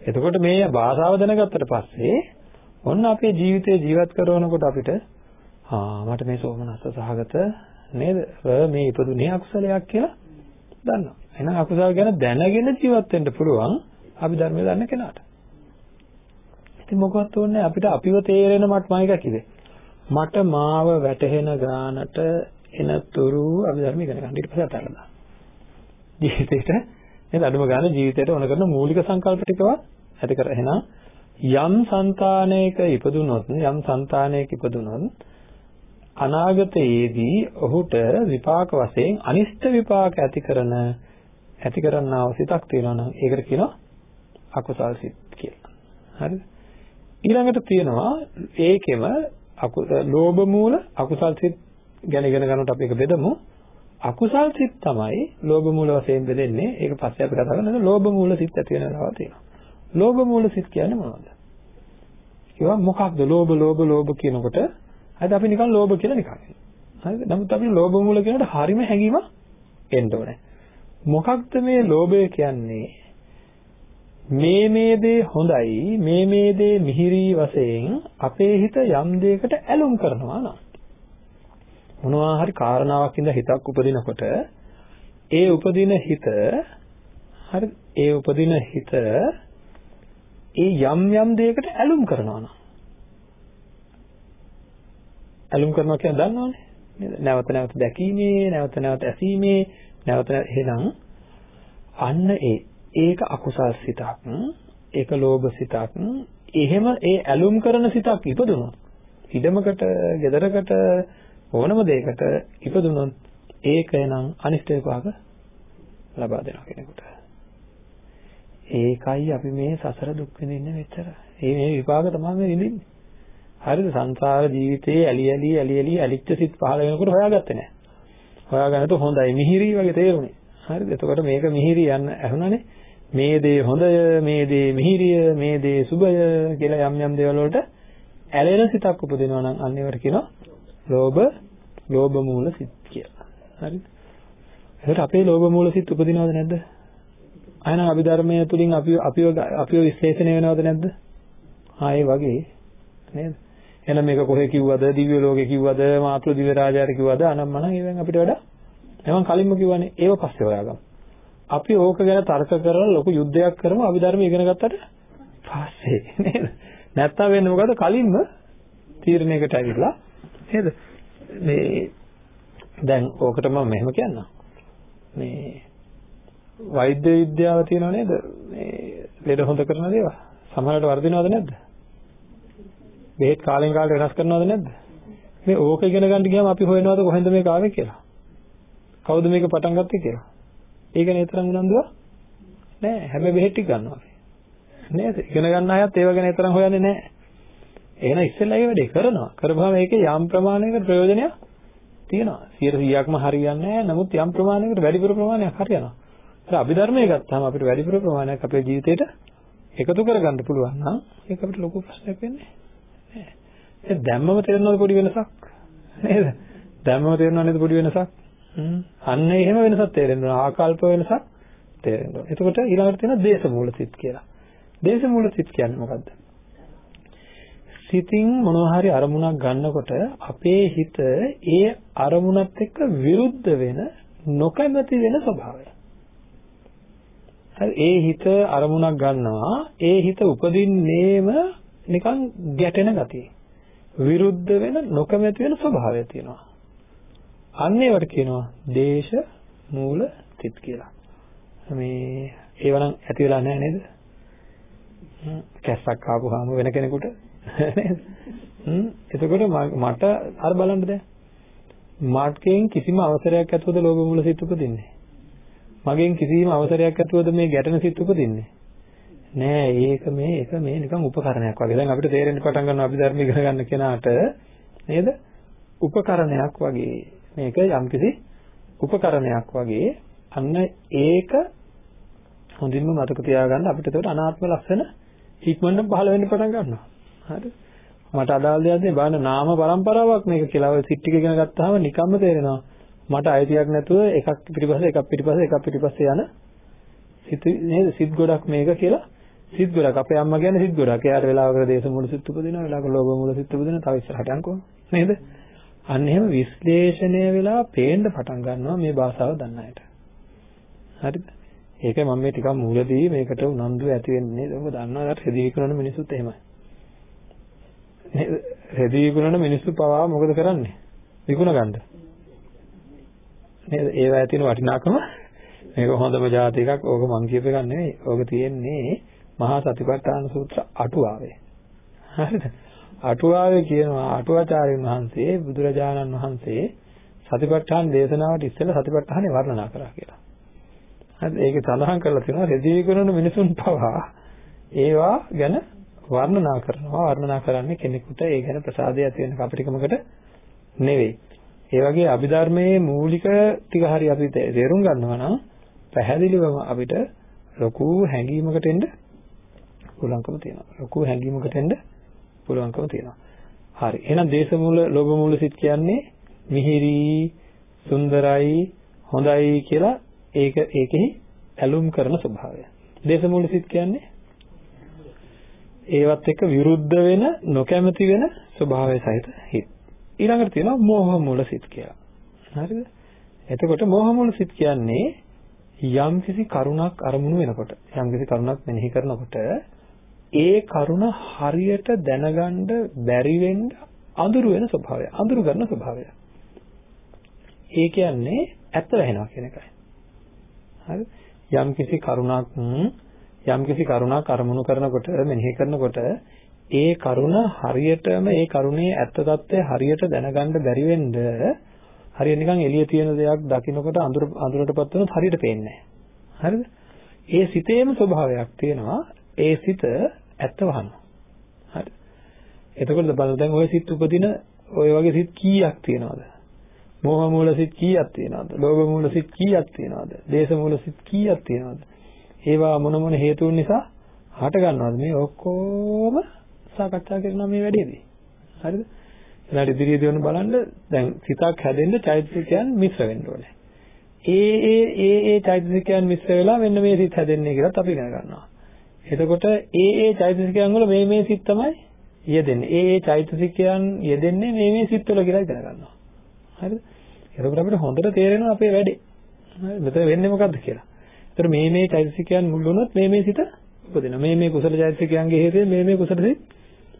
B: එතකොට මේ භාෂාව දැනගත්තට පස්සේ ඔන්න අපේ ජීවිතේ ජීවත් කරනකොට අපිට ආ මට මේ සෝමනස්ස සහගත නේද? මේ ඉපදුනේ අකුසලයක් කියලා දන්නවා. එහෙනම් අකුසල ගැන දැනගෙන ජීවත් වෙන්න පුළුවන් අභිධර්මය දන්න කෙනාට. ඉතින් මොකක්ද ඕනේ අපිට අපිව තේරෙන මට්ටමයි කිව්වේ. මට මාව වැටහෙන ගානට එනතුරු අභිධර්ම ඉගෙන ගන්න ඊට පස්සේ අතහැරලා. ජීවිතේට නේද? අඩුම ගානේ ජීවිතයට ඕන කරන මූලික සංකල්ප ටිකවත් ඇති කර. එහෙනම් යම් సంతානයක ඉපදුනොත් යම් సంతානයක ඉපදුනොත් අනාගතයේදී ඔහුට විපාක වශයෙන් අනිෂ්ට විපාක ඇති කරන ඇති කරන්නා වූ සිතක් තියෙනවා නම් ඒකට කියනවා අකුසල් සිත් කියලා. හරිද? ඊළඟට තියෙනවා ඒකෙම අකු ලෝභ මූල අකුසල් සිත් ගැන ඉගෙන ගන්නකොට අපි ඒක බෙදමු. අකුසල් සිත් තමයි ලෝභ මූල වශයෙන් බෙදෙන්නේ. ඒක පස්සේ අපි කතා කරනවා. ලෝභ මූල සිත් ඇති වෙන දවල් තියෙනවා. ලෝභ මූල සිත් කියන්නේ මොනවද? ඒවා මොකක්ද? ලෝභ ලෝභ ලෝභ කියනකොට හරිද අපි නිකන් ලෝභ කියලා නිකන්. හරිද? නමුත් අපි ලෝභ මූල කියනකොට හරිම හැඟීමක් එන්න ඕනේ. මොකක්ද මේ ලෝභය කියන්නේ? මේ මේ දේ හොඳයි මේ මේ දේ මිහිරි වශයෙන් අපේ හිත යම් දෙයකට ඇලුම් කරනවා නම් මොනවා හරි කාරණාවක් ඉඳලා හිතක් උපදිනකොට ඒ උපදින හිත හරි ඒ උපදින හිත ඒ යම් යම් දෙයකට ඇලුම් කරනවා නම්. ඇලුම් කරනවා කියන්නේ දන්නවනේ. නේද? නැවත නැවත දැකීමේ නැවත නැවත ඇසීමේ නැවත එහෙනම් අන්න ඒ ඒක අකුසල් සිතක් ඒක ලෝභ සිතක් එහෙම ඒ ඇලුම් කරන සිතක් ඉපදුනොත් ඉඩමකට ගෙදරකට ඕනම දෙයකට ඉපදුනොත් ඒක එනම් අනිෂ්ට විපාක ලබා දෙනවා කෙනෙකුට ඒකයි අපි මේ සසර දුක් විඳින්නේ මෙච්චර. මේ මේ විපාක තමයි මේ විඳින්නේ. හරිද? සංසාර ජීවිතයේ ඇලි ඇලි ඇලි ඇලි ඇලිච්ච සිත් පහළ වෙනකොට හොයාගත්තේ නැහැ. හොයාගන්නත් හොඳයි මිහිරි වගේ තේරුනේ. හරිද? එතකොට මේක මිහිරි යන්න ඇහුණානේ. මේ දේ හොඳය, මේ දේ මිහිරිය, මේ දේ සුභය කියලා යම් යම් දේවල් වලට ඇලෙන සිතක් උපදිනවා නම් අන්න ඒවට කියනවා ලෝභ ලෝභ මූල සිත් කියලා. හරිද? ඒකට අපේ ලෝභ මූල සිත් උපදිනවද නැද්ද? අයන අභිධර්මයේ තුලින් අපි අපිව අපිව විශ්ලේෂණය වෙනවද නැද්ද? ආ ඒ වගේ නේද? එහෙනම් මේක කොහේ කිව්වද? දිව්‍ය ලෝකේ කිව්වද? මාතෘ දිව්‍ය රාජයාට කිව්වද? අනම්මනම් ඒවෙන් අපිට වඩා එවන් කලින්ම කිව්වනේ ඒව පස්සේ හොයාගමු. අපි ඕක ගැන තර්ක කරලා ලොකු යුද්ධයක් කරමු අභිධර්ම ඉගෙන ගත්තට පස්සේ නේද? නැත්තම් වෙන්නේ මොකද? කලින්ම තීරණයකට ඇවිල්ලා නේද? මේ දැන් ඕකට මම මෙහෙම කියන්නම්. මේ වෛද්‍ය විද්‍යාව තියෙනව නේද? මේ ලෙඩ හොඳ කරන දේවල්. සමහරවිට වර්ධිනවද නැද්ද? බෙහෙත් කාලෙන් කාලට වෙනස් කරනවද නැද්ද? මේ ඕක ඉගෙන ගන්න ගියාම අපි හොයනවාද කොහෙන්ද මේක ආවේ කියලා? කවුද මේක පටන් ගත්තේ කියලා? ඒක නේතරම් උනන්දුව නෑ හැම බෙහෙත් ටික ගන්නවා අපි. නේද? ඉගෙන ගන්න අයත් ඒව ගැන නේතරම් හොයන්නේ නෑ. එහෙනම් ඉස්සෙල්ලා ඒ වැඩේ කරනවා. කරපුවාම ඒකේ යම් ප්‍රමාණයක ප්‍රයෝජනයක් තියෙනවා. 100%ක්ම හරියන්නේ නැහැ. නමුත් යම් ප්‍රමාණයකට වැඩිපුර ප්‍රමාණයක් හරියනවා. ඒක අභිධර්මයේ ගත්තාම අපිට වැඩිපුර ප්‍රමාණයක් අපේ ජීවිතේට එකතු කරගන්න පුළුවන් නම් ඒක අපිට ලොකු ප්‍රශ්නයක් වෙන්නේ නැහැ. ඒ දැම්මම තේරෙනවද පොඩි වෙනසක්? නේද? දැම්මම තේරෙනව නේද පොඩි වෙනසක්? අන්න එහෙම වෙනසක් තේරෙනවා. ආකල්ප වෙනසක් තේරෙනවා. එතකොට ඊළඟට තියෙනවා දේශ මූල සිත් කියලා. දේශ මූල සිත් කියන්නේ මොකද්ද? සිතින් මොනවා හරි අරමුණක් ගන්නකොට අපේ හිත ඒ අරමුණත් එක්ක විරුද්ධ වෙන නොකැමති වෙන ස්වභාවය. හරි ඒ හිත අරමුණක් ගන්නවා ඒ හිත උපදින්නේම නිකන් ගැටෙන ගතිය. විරුද්ධ වෙන නොකමැති වෙන ස්වභාවය තියෙනවා. අන්න ඒවට කියනවා දේශ මූල තිත් කියලා. මේ ඒවනම් ඇති වෙලා නැහැ නේද? කැස්සක් ආපුවාම වෙන කෙනෙකුට නේද? හ්ම් එතකොට මට අර බලන්න දැන් මාර්කයෙන් කිසිම අවසරයක් ඇතුවද ලෝභ මූල සිත් උපදින්නේ? මගෙන් කිසිම අවසරයක් ඇතුවද මේ ගැටෙන සිත් උපදින්නේ? නෑ ඒක මේ ඒක මේ නිකන් උපකරණයක් වගේ. දැන් අපිට තේරෙන්න පටන් ගන්නවා අපි ධර්ම ඉගෙන ගන්න කෙනාට නේද? උපකරණයක් වගේ. මේක යම්කිසි උපකරණයක් වගේ. අන්න ඒක හොඳින්ම මතක තියාගන්න අපිට ඒකට අනාත්ම ලක්ෂණ ඉක්මනට පහළ වෙන්න පටන් ගන්නවා. හරි. මට අදාළ දෙයක් නේ බලන්න නාම પરම්පරාවක් මේක කියලා ඔය සිත් ටික ඉගෙන ගත්තාම නිකම්ම තේරෙනවා. මට අයිතියක් නැතුව එකක් පිටිපස්සේ එකක් පිටිපස්සේ එකක් පිටිපස්සේ යන සිත් නේද සිත් ගොඩක් මේක කියලා සිත් ගොඩක් අපේ අම්මා කියන්නේ සිත් ගොඩක්. එයාට වෙලාවකට දේශ මූල සිත් උපදිනවා, වෙලාවක ලෝභ මූල සිත් උපදිනවා, තව ඉස්සරහට යනකො නේද? අන්න එහෙම විශ්ලේෂණය වෙලා පේන්න පටන් ගන්නවා මේ භාෂාව දන්න අයට. හරිද? ඒකයි මම මේ ටිකක් මූලදී මේකට උනන්දු ඇති වෙන්නේ නේද? ඔබ දන්නවා අර රෙදි විකුණන මිනිස්සුත් එහෙමයි. නේද? රෙදි විකුණන මිනිස්සු පවා මොකද කරන්නේ? විකුණ ගන්නද? නේද? ඒවා ඇතින වටිනාකම මේක හොඳම જાති එකක්. ඕක මං කියප එකක් නෙවෙයි. ඕක තියෙන්නේ මහා සතිපට්ඨාන සූත්‍ර අටුවාවේ. හරිද? අටුවාවේ කියනවා අටුවාචාර්යන් වහන්සේ බුදුරජාණන් වහන්සේ සතිපට්ඨාන දේශනාවට ඉස්සෙල්ලා සතිපට්ඨානේ වර්ණනා කරා කියලා. හරි ඒකේ සඳහන් කරලා තියෙනවා රෙදි කරන මිනිසුන් පවා ඒවා ගැන වර්ණනා කරනවා වර්ණනා කරන්නේ කෙනෙකුට ඒ ගැන ප්‍රසාදය ඇති වෙන කපටිකමකට නෙවෙයි. ඒ වගේ අභිධර්මයේ මූලික ටික හරි අපි තේරුම් ගන්නවා නම් පැහැදිලිවම අපිට ලොකු හැඟීමකට එන්න පුළුවන්කම තියෙනවා. ලොකු හැඟීමකට එන්න පුළුවන්කම තියෙනවා. හරි. එහෙනම් දේශමූල ලෝභ මූල සිත් කියන්නේ මිහිරි, සුන්දරයි, හොඳයි කියලා ඒක ඒකෙහි ඇලුම් කරන ස්වභාවය. දේශමූල සිත් කියන්නේ ඒවත් එක්ක විරුද්ධ වෙන නොකැමති වෙන ස්වභාවය සහිත හිත්. ඊළඟට තියෙනවා මෝහ මූල සිත් කියලා. හරිද? එතකොට මෝහ මූල සිත් කියන්නේ යම්කිසි කරුණක් අරමුණු වෙනකොට යම්කිසි කරුණක් මෙනෙහි කරනකොට ඒ කරුණ හරියට දැනගන්න බැරි වෙන්න අඳුරු වෙන ස්වභාවය අඳුරු කරන ස්වභාවය. ඒ කියන්නේ ඇත්ත වෙනවා කියන එකයි. හරි යම්කිසි කරුණක් යම්කිසි කරුණක් අරමුණු කරනකොට මෙනෙහි කරනකොට ඒ කරුණ හරියටම ඒ කරුණේ ඇත්ත తත්වය හරියට දැනගන්න බැරි වෙන්න හරිය නිකන් එළිය තියෙන දෙයක් දකින්නකොට අඳුර අඳුරටපත් වෙනොත් හරියට පේන්නේ නැහැ. හරිද? ඒ සිතේම ස්වභාවයක් තියෙනවා. ඒ සිත ඇත්ත වහනවා. හරි. එතකොට බලන්න දැන් ওই සිත් උපදින ওই වගේ සිත් කීයක් තියෙනවද? මෝහ මූල සිත් කීයක් තියෙනවද? ලෝභ මූල සිත් කීයක් තියෙනවද? දේශ මූල සිත් කීයක් තියෙනවද? ඒවා මොන මොන හේතුන් නිසා හට ගන්නවද? මේ ඔක්කොම සාකච්ඡා කරනවා මේ වැඩේදී. හරිද? ඊළඟ ඉදිරියේදී ඔන්න බලන්න දැන් සිතක් හැදෙන්න චෛතසිකයන් මිශ්‍ර වෙන්න ඕනේ. ඒ ඒ ඒ ඒ චෛතසිකයන් මිශ්‍ර වෙලා මෙන්න මේ සිත් හැදෙන්නේ කියලාත් අපි ඉගෙන ගන්නවා. එතකොට ඒ ඒ චෛතසිකයන් වල මේ මේ සිත් තමයි යෙදෙන්නේ. ඒ ඒ චෛතසිකයන් යෙදෙන්නේ මේ මේ සිත් වල කියලා ඉගෙන ගන්නවා. හරිද? එතකොට අපිට හොඳට තේරෙනවා අපේ වැඩේ. හරි මෙතන වෙන්නේ මොකද්ද කියලා. එතකොට මේ මේ චෛතසිකයන් මුල් වුණොත් මේ මේ සිත උපදිනවා. මේ මේ කුසල චෛතසිකයන්ගේ හේතුවෙන් මේ මේ කුසල සිත්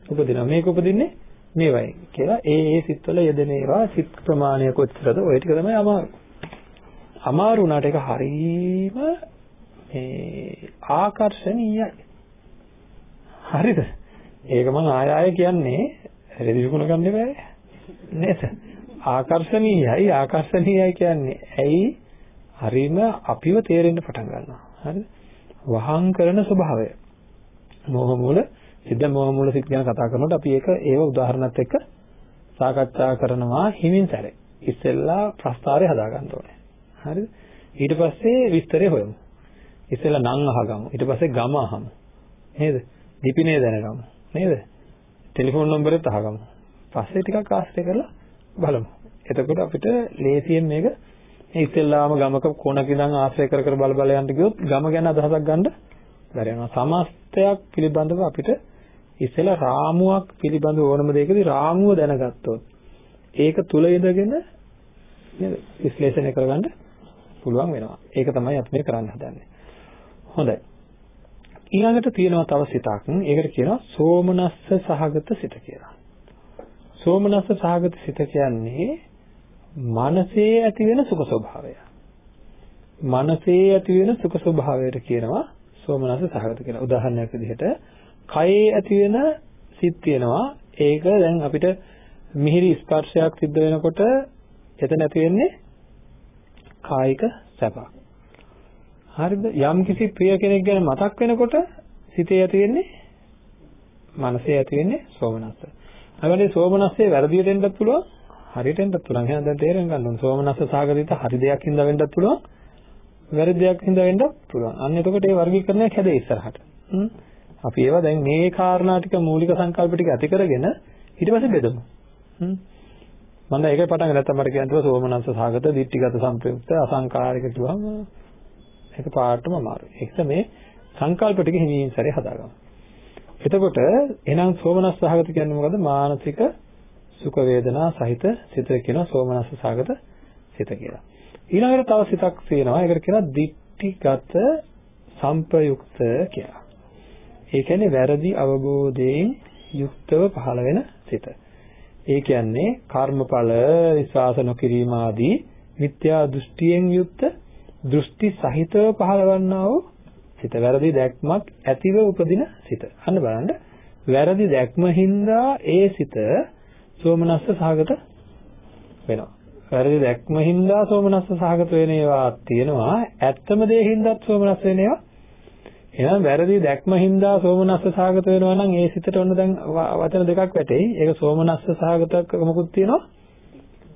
B: උපදිනවා. මේක උපදින්නේ මේවයි කියලා ඒ ඒ සිත්වල යෙදෙන ඒවා සිත් ප්‍රමාණය කොච්චරද ඔය ටික තමයි අමාරු. අමාරු වුණාට ඒක හරීම මේ ආකර්ෂණීයයි. හරිද? ඒක මම ආය ආය කියන්නේ රෙදි විකුණ ගන්න බෑ. නේද? ආකර්ෂණීයයි ආකර්ෂණීයයි කියන්නේ ඇයි හරීම අපිව තේරෙන්න පටන් ගන්නවා. හරිද? වහං කරන ස්වභාවය. මෝහ මූල සිද්ධ මෝහ මූල සිත් ගැන කතා කරනකොට අපි ඒක ඒව උදාහරණත් එක්ක සාකච්ඡා කරනවා හිමින් සැරේ. ඉස්සෙල්ලා ප්‍රස්තාරය හදාගන්න ඕනේ. හරිද? ඊට පස්සේ විස්තරය හොයමු. ඉස්සෙල්ලා නම් අහගමු. ඊට පස්සේ ගම අහමු. නේද? දීපිනේ දැනගමු. නේද? ටෙලිෆෝන් නම්බරෙත් අහගමු. පස්සේ ටිකක් ආශ්‍රය කරලා බලමු. එතකොට අපිට ලේසියෙන් මේක මේ ඉස්සෙල්ලාම ගමක කොනක ඉඳන් ආශ්‍රය කර කර බල බල යන්න ගියොත් ගම ගැන අදහසක් ගන්න බැරි වෙනවා. සමස්තයක් පිළිබඳව අපිට ඉස්සෙල්ලා රාමුවක් පිළිබඳව ඕනම දෙයකදී රාමුව දැනගත්තොත් ඒක තුල ඉඳගෙන නේද විශ්ලේෂණය කරගන්න පුළුවන් වෙනවා. ඒක තමයි අපි මේ කරන්න හදන්නේ. හොඳයි. ඊළඟට තියෙනවා තව සිතක්. ඒකට කියනවා සෝමනස්ස සහගත සිත කියලා. සෝමනස්ස සහගත සිත කියන්නේ මනසේ ඇති වෙන සුඛ ස්වභාවය. මනසේ ඇති වෙන සුඛ ස්වභාවයට කියනවා සෝමනස්ස සහගත කියලා. උදාහරණයක් විදිහට කයේ ඇති වෙන සිත් තියෙනවා. ඒක දැන් අපිට මිහිරි ස්පර්ශයක් සිද්ධ වෙනකොට එතන ඇති වෙන්නේ කායික සැපක්. හරිද? යම් කිසි ප්‍රිය කෙනෙක් ගැන මතක් වෙනකොට සිතේ ඇති වෙන්නේ මනසේ ඇති වෙන්නේ සෝමනස්ස. අගනේ සෝමනස්සේ වැරදියට එන්නත් පුළුවන්, හරියට එන්නත් පුළුවන්. එහෙනම් දැන් තේරුම් ගන්න ඕනේ. සෝමනස්ස සාගරිත හරි දෙයක් හින්දා වෙන්නත් පුළුවන්, වැරදි දෙයක් හින්දා වෙන්නත් පුළුවන්. අන්න එතකොට ඒ වර්ගීකරණයක් හැදේ ඉස්සරහට. අපි ඒවා දැන් මේ කාරණා ටික මූලික සංකල්ප ටික ඇති කරගෙන ඊට පස්සේ බෙදමු. මම දැන් ඒකයි පටන් ගන්න නැත්නම් මට කියන්න තියෙනවා සෝමනස්ස සාගත, දිට්ඨිගත සංප්‍රයුක්ත, අසංකාරික කිව්වම ඒක පාටම අමාරුයි. ඒක මේ සංකල්ප ටික හිමින් සැරේ හදාගන්න. එතකොට එහෙනම් සෝමනස්ස සහගත කියන්නේ මොකද්ද? මානසික සුඛ වේදනා සහිත සිත කියනවා සෝමනස්ස සහගත සිත කියලා. ඊළඟට තව සිතක් තියෙනවා. ඒකට කියනවා දිට්ඨිගත සංප්‍රයුක්ත කියලා. ඒ කියන්නේ වැරදි අවබෝධයෙන් යුක්තව පහළ වෙන සිත. ඒ කියන්නේ කර්මඵල විශ්වාස නොකිරීම ආදී මිත්‍යා දෘෂ්ටියෙන් යුක්ත දෘෂ්ටි සහිතව පහළවන්නා වූ සිත වැරදි දැක්මක් ඇතිව උපදින සිත. අන්න බලන්න වැරදි දැක්ම හින්දා ඒ සිත සෝමනස්ස සහගත වෙනවා. වැරදි දැක්ම හින්දා සෝමනස්ස සහගත වෙන ඒවා තියෙනවා. ඇත්තම දේ හින්දාත් සෝමනස්ස වෙන ඒවා එහෙනම් වැරදි දැක්ම හින්දා සෝමනස්ස සහගත වෙනවා නම් ඒ සිතට ඔන්න දැන් වචන දෙකක් වැටෙයි. ඒක සෝමනස්ස සහගත මොකුත් තියෙනවා.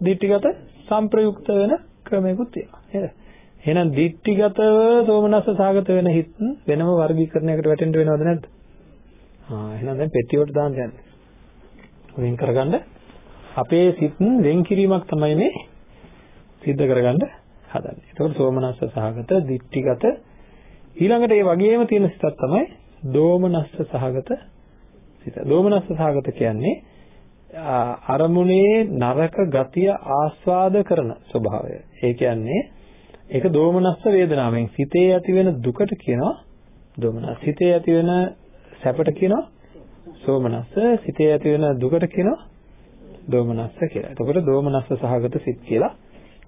B: දිට්ඨිගත සංප්‍රයුක්ත වෙන ක්‍රමයකුත් තියෙනවා. නේද? එහෙනම් දිට්ඨිගතව සෝමනස්ස සහගත වෙන හිත් වෙනම වර්ගීකරණයකට වැටෙන්න වෙනවද නැද්ද? ආ එහෙනම් දැන් පෙට්ටියට දාන්න යන්නේ. වෙන් කරගන්න අපේ සිත් වෙන් කිරීමක් තමයි මේ සිද්ධ කරගන්න හදන්නේ. ඒකෝට සෝමනස්ස සහගත දිට්ඨිගත ඊළඟට ඒ වගේම තියෙන සිතක් තමයි දෝමනස්ස සහගත සිත. දෝමනස්ස සහගත කියන්නේ අරමුණේ නරක ගතිය ආස්වාද කරන ස්වභාවය. ඒ කියන්නේ ඒක දෝමනස්ස වේදනාවෙන් සිතේ ඇති වෙන දුකට කියනවා දෝමනස්. සිතේ ඇති වෙන සැපට කියනවා සෝමනස්ස. සිතේ ඇති වෙන දුකට කියනවා දෝමනස්ස කියලා. එතකොට දෝමනස්ස සහගත සිත් කියලා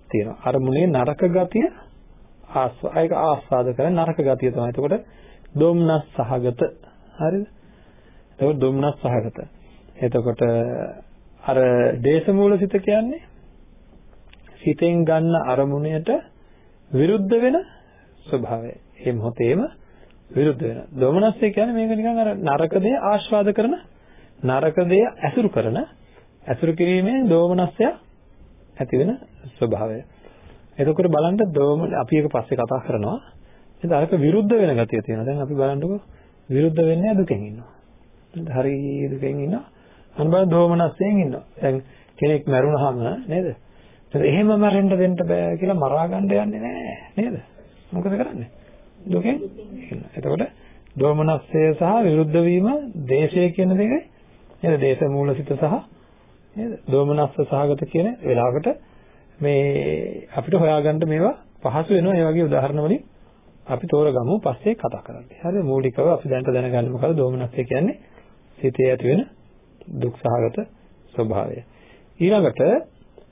B: තියෙනවා. අරමුණේ නරක ගතිය ආස්වායක ආස්වාද කරන නරක ගතිය තමයි. එතකොට දුම්නස් සහගත හරිද? එතකොට දුම්නස් සහගත. එතකොට අර දේශමූල සිත කියන්නේ සිතෙන් ගන්න අරමුණයට විරුද්ධ වෙන ස්වභාවය. ඒ මොහොතේම විරුද්ධ වෙන. දොමනස්සේ කියන්නේ මේක නිකන් අර නරක දේ ආස්වාද කරන නරක දේ ඇසුරු කරන ඇසුරු කිරීමෙන් දෝමනස්සය ඇති වෙන ස්වභාවය. එතකොට බලන්න දෝම අපි එක පස්සේ කතා කරනවා. නේද? අරක විරුද්ධ වෙන ගතිය තියෙනවා. දැන් අපි බලන්නකො විරුද්ධ වෙන්නේ දුකෙන් ඉන්නවා. නේද? හරි දුකෙන් ඉන්නවා. අන්න බලන්න දෝමනස්යෙන් ඉන්නවා. දැන් කෙනෙක් මැරුණාම නේද? එහෙම මැරෙන්න දෙන්න බෑ කියලා මරා ගන්න යන්නේ නෑ නේද? මොකද කරන්නේ? දුකෙන් ඉන්නවා. එතකොට දෝමනස්සය සහ විරුද්ධ වීම දේශය කියන දෙකයි නේද? දේශ මූලසිත සහ නේද? දෝමනස්ස සහගත කියන වෙලාවකට මේ අපිට හොයාගන්න මේවා පහසු වෙනවා ඒ වගේ උදාහරණ වලින් අපි තෝරගමු පස්සේ කතා කරන්නේ. හරිද? මූලිකව අපි දැනට දැනගන්න මොකද දෝමනස්ය කියන්නේ සිතේ ඇති වෙන දුක් සහගත ස්වභාවය. ඊළඟට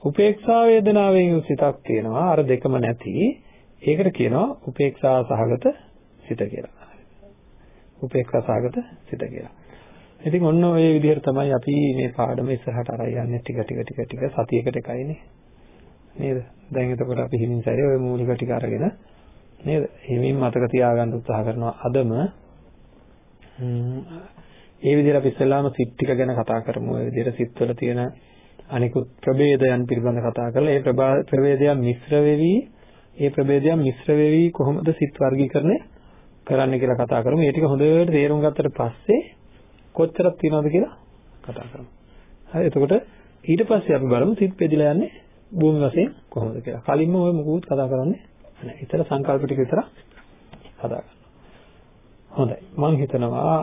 B: උපේක්ෂා වේදනාවෙන් යුත් සිතක් තියෙනවා. අර දෙකම නැති. ඒකට කියනවා උපේක්ෂා සහගත සිත කියලා. උපේක්ෂා සහගත සිත කියලා. ඉතින් ඔන්න ඔය විදිහට තමයි අපි මේ පාඩම ඉස්සරහට අරන් යන්නේ ටික ටික ටික ටික සතියකට එකයිනේ. නේද? දැන් එතකොට අපි හිමින් සැරේ ওই මූලික ටික අරගෙන නේද? හිමින් මතක තියාගන්න උත්සාහ කරනවා අදම ඒ විදිහට අපි ඉස්සෙල්ලාම සිත් ටික ගැන කතා කරමු. ඒ විදිහට සිත්වල තියෙන අනිකුත් ප්‍රභේදයන් පිළිබඳ කතා කරලා ඒ ප්‍රභේදයන් මිශ්‍ර වෙවි ඒ ප්‍රභේදයන් මිශ්‍ර වෙවි කොහොමද සිත් වර්ගීකරණය කරන්න කියලා කතා කරමු. මේ ටික හොඳට තේරුම් ගත්තට පස්සේ කොච්චරක් තියෙනවද කියලා කතා කරමු. හරි එතකොට ඊට පස්සේ අපි බලමු සිත් බෙදලා යන්නේ භූමි වශයෙන් කොහොමද කියලා. කලින්ම ඔය මුකුත් කතා කරන්නේ නැහැ. ඉතල සංකල්ප ටික විතර කතා කරනවා. හොඳයි. මම හිතනවා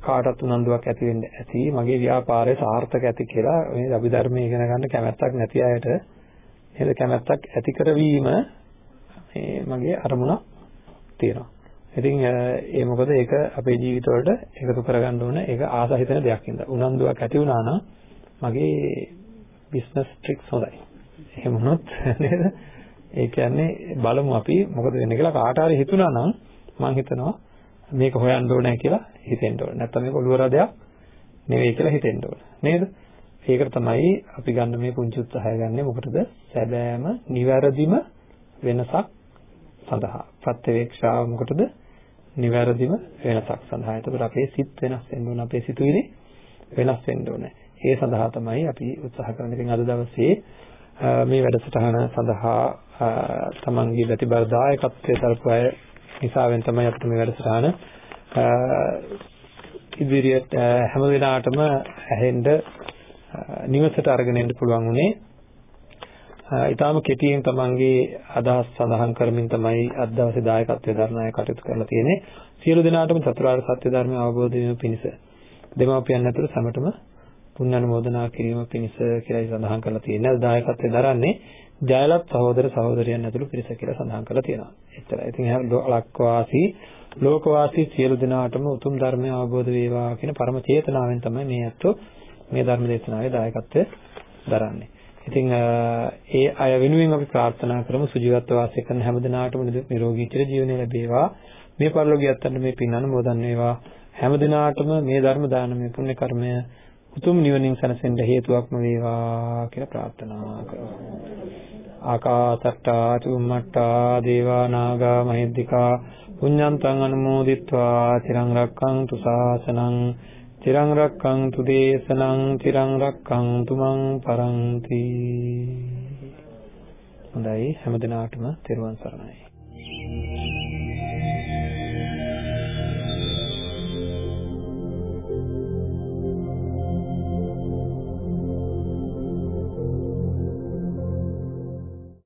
B: කාටත් උනන්දුවක් ඇති වෙන්න ඇති. මගේ ව්‍යාපාරය සාර්ථක ඇති කියලා මේ අභිධර්මයේ ඉගෙන ගන්න කැමැත්තක් නැති අයට නේද කැමැත්තක් ඇති කරවීම මේ මගේ අරමුණක් තියෙනවා. ඉතින් ඒ මොකද ඒක අපේ ජීවිතවලට එකතු කරගන්න ඕන ඒක ආස හිතෙන දෙයක් ඉඳලා. උනන්දුවක් ඇති වුණා නම් මගේ බිස්නස් ට්‍රික්ස් හොඳයි. එහෙම වුණොත් නේද? ඒ කියන්නේ බලමු අපි මොකද වෙන්නේ කියලා කාට හරි හිතුණා නම් මම හිතනවා මේක හොයන්න ඕනේ කියලා හිතෙන්න ඕනේ. නැත්නම් මේක ඔළුව රදයක් නෙවෙයි කියලා හිතෙන්න ඕනේ. නේද? ඒකට තමයි අපි ගන්න මේ පුංචි උත්සාහය ගන්නෙ මොකටද? සැබෑම නිවැරදිම වෙනසක් සඳහා. ප්‍රත්‍යවේක්ෂාව මොකටද? නිවැරදිම වෙනසක් සඳහා. එතකොට අපේ සිත් වෙනස් වෙන්න ඕන. අපේ සිතුවිලි වෙනස් වෙන්න ඕනේ. ඒ සඳහා තමයි අපි උත්සාහ කරන්නේ. ඉතින් අද දවසේ මේ වැඩසටහන සඳහා තමන්ගේ ප්‍රතිබල දායකත්වයේ දරපු අය නිසාවෙන් තමයි අපිට මේ වැඩසටහන ඉදිරියට හැම දිනාටම ඇහෙන්න නිවසට අරගෙන එන්න පුළුවන් උනේ. ඊටාම කෙටියෙන් තමන්ගේ අදහස් සඳහන් කරමින් තමයි අද දවසේ දායකත්වයේ දරණය කටයුතු කරලා තියෙන්නේ. සියලු දෙනාටම චතුරාර්ය සත්‍ය ධර්මය අවබෝධ වීම පිණිස දෙමාපියන් ඇතුළු සමටම පුණ්‍යානුමෝදනා කිරීම පිණිස කියලායි සඳහන් කරලා තියෙන්නේ. අද දායකත්වයේ දරන්නේ ජයලත් සහෝදර සහෝදරියන් ඇතුළු පිරිස කියලා සඳහන් කරලා තියෙනවා. එච්චරයි. ඉතින් හැම ලක්වාසී ලෝකවාසී සියලු දෙනාටම උතුම් ධර්මය අවබෝධ වේවා කියන පරම චේතනාවෙන් තමයි මේ අත්ව මේ ධර්ම දේශනාවේ දායකත්වය දරන්නේ. ඉතින් ඒ අය වෙනුවෙන් අපි ප්‍රාර්ථනා කරමු සුජීවත්ව වාසය කරන හැම දිනාටම නිරෝගී චිර ජීවනය ලැබේවා. මේ පරිලෝකියත් මේ පින් අනුමෝදන් වේවා. හැම දිනාටම මේ ධර්ම දානමය පුණ්‍ය කර්මය උතුම් නිවනින් සැනසෙන්න හේතුවක්ම වේවා කියලා ප්‍රාර්ථනා කරමු. ආකාසට්ටා චුම්මට්ටා දේවා නාග මහිද්దికා පුඤ්ඤන්තං අනුමෝදිත්වා තිරං රක්ඛන්තු ශාසනං තිරං රක්ඛන්තු දේශනං තිරං රක්ඛන්තු මං පරන්ති. හොඳයි හැමදිනාටම තෙරුවන් සරණයි.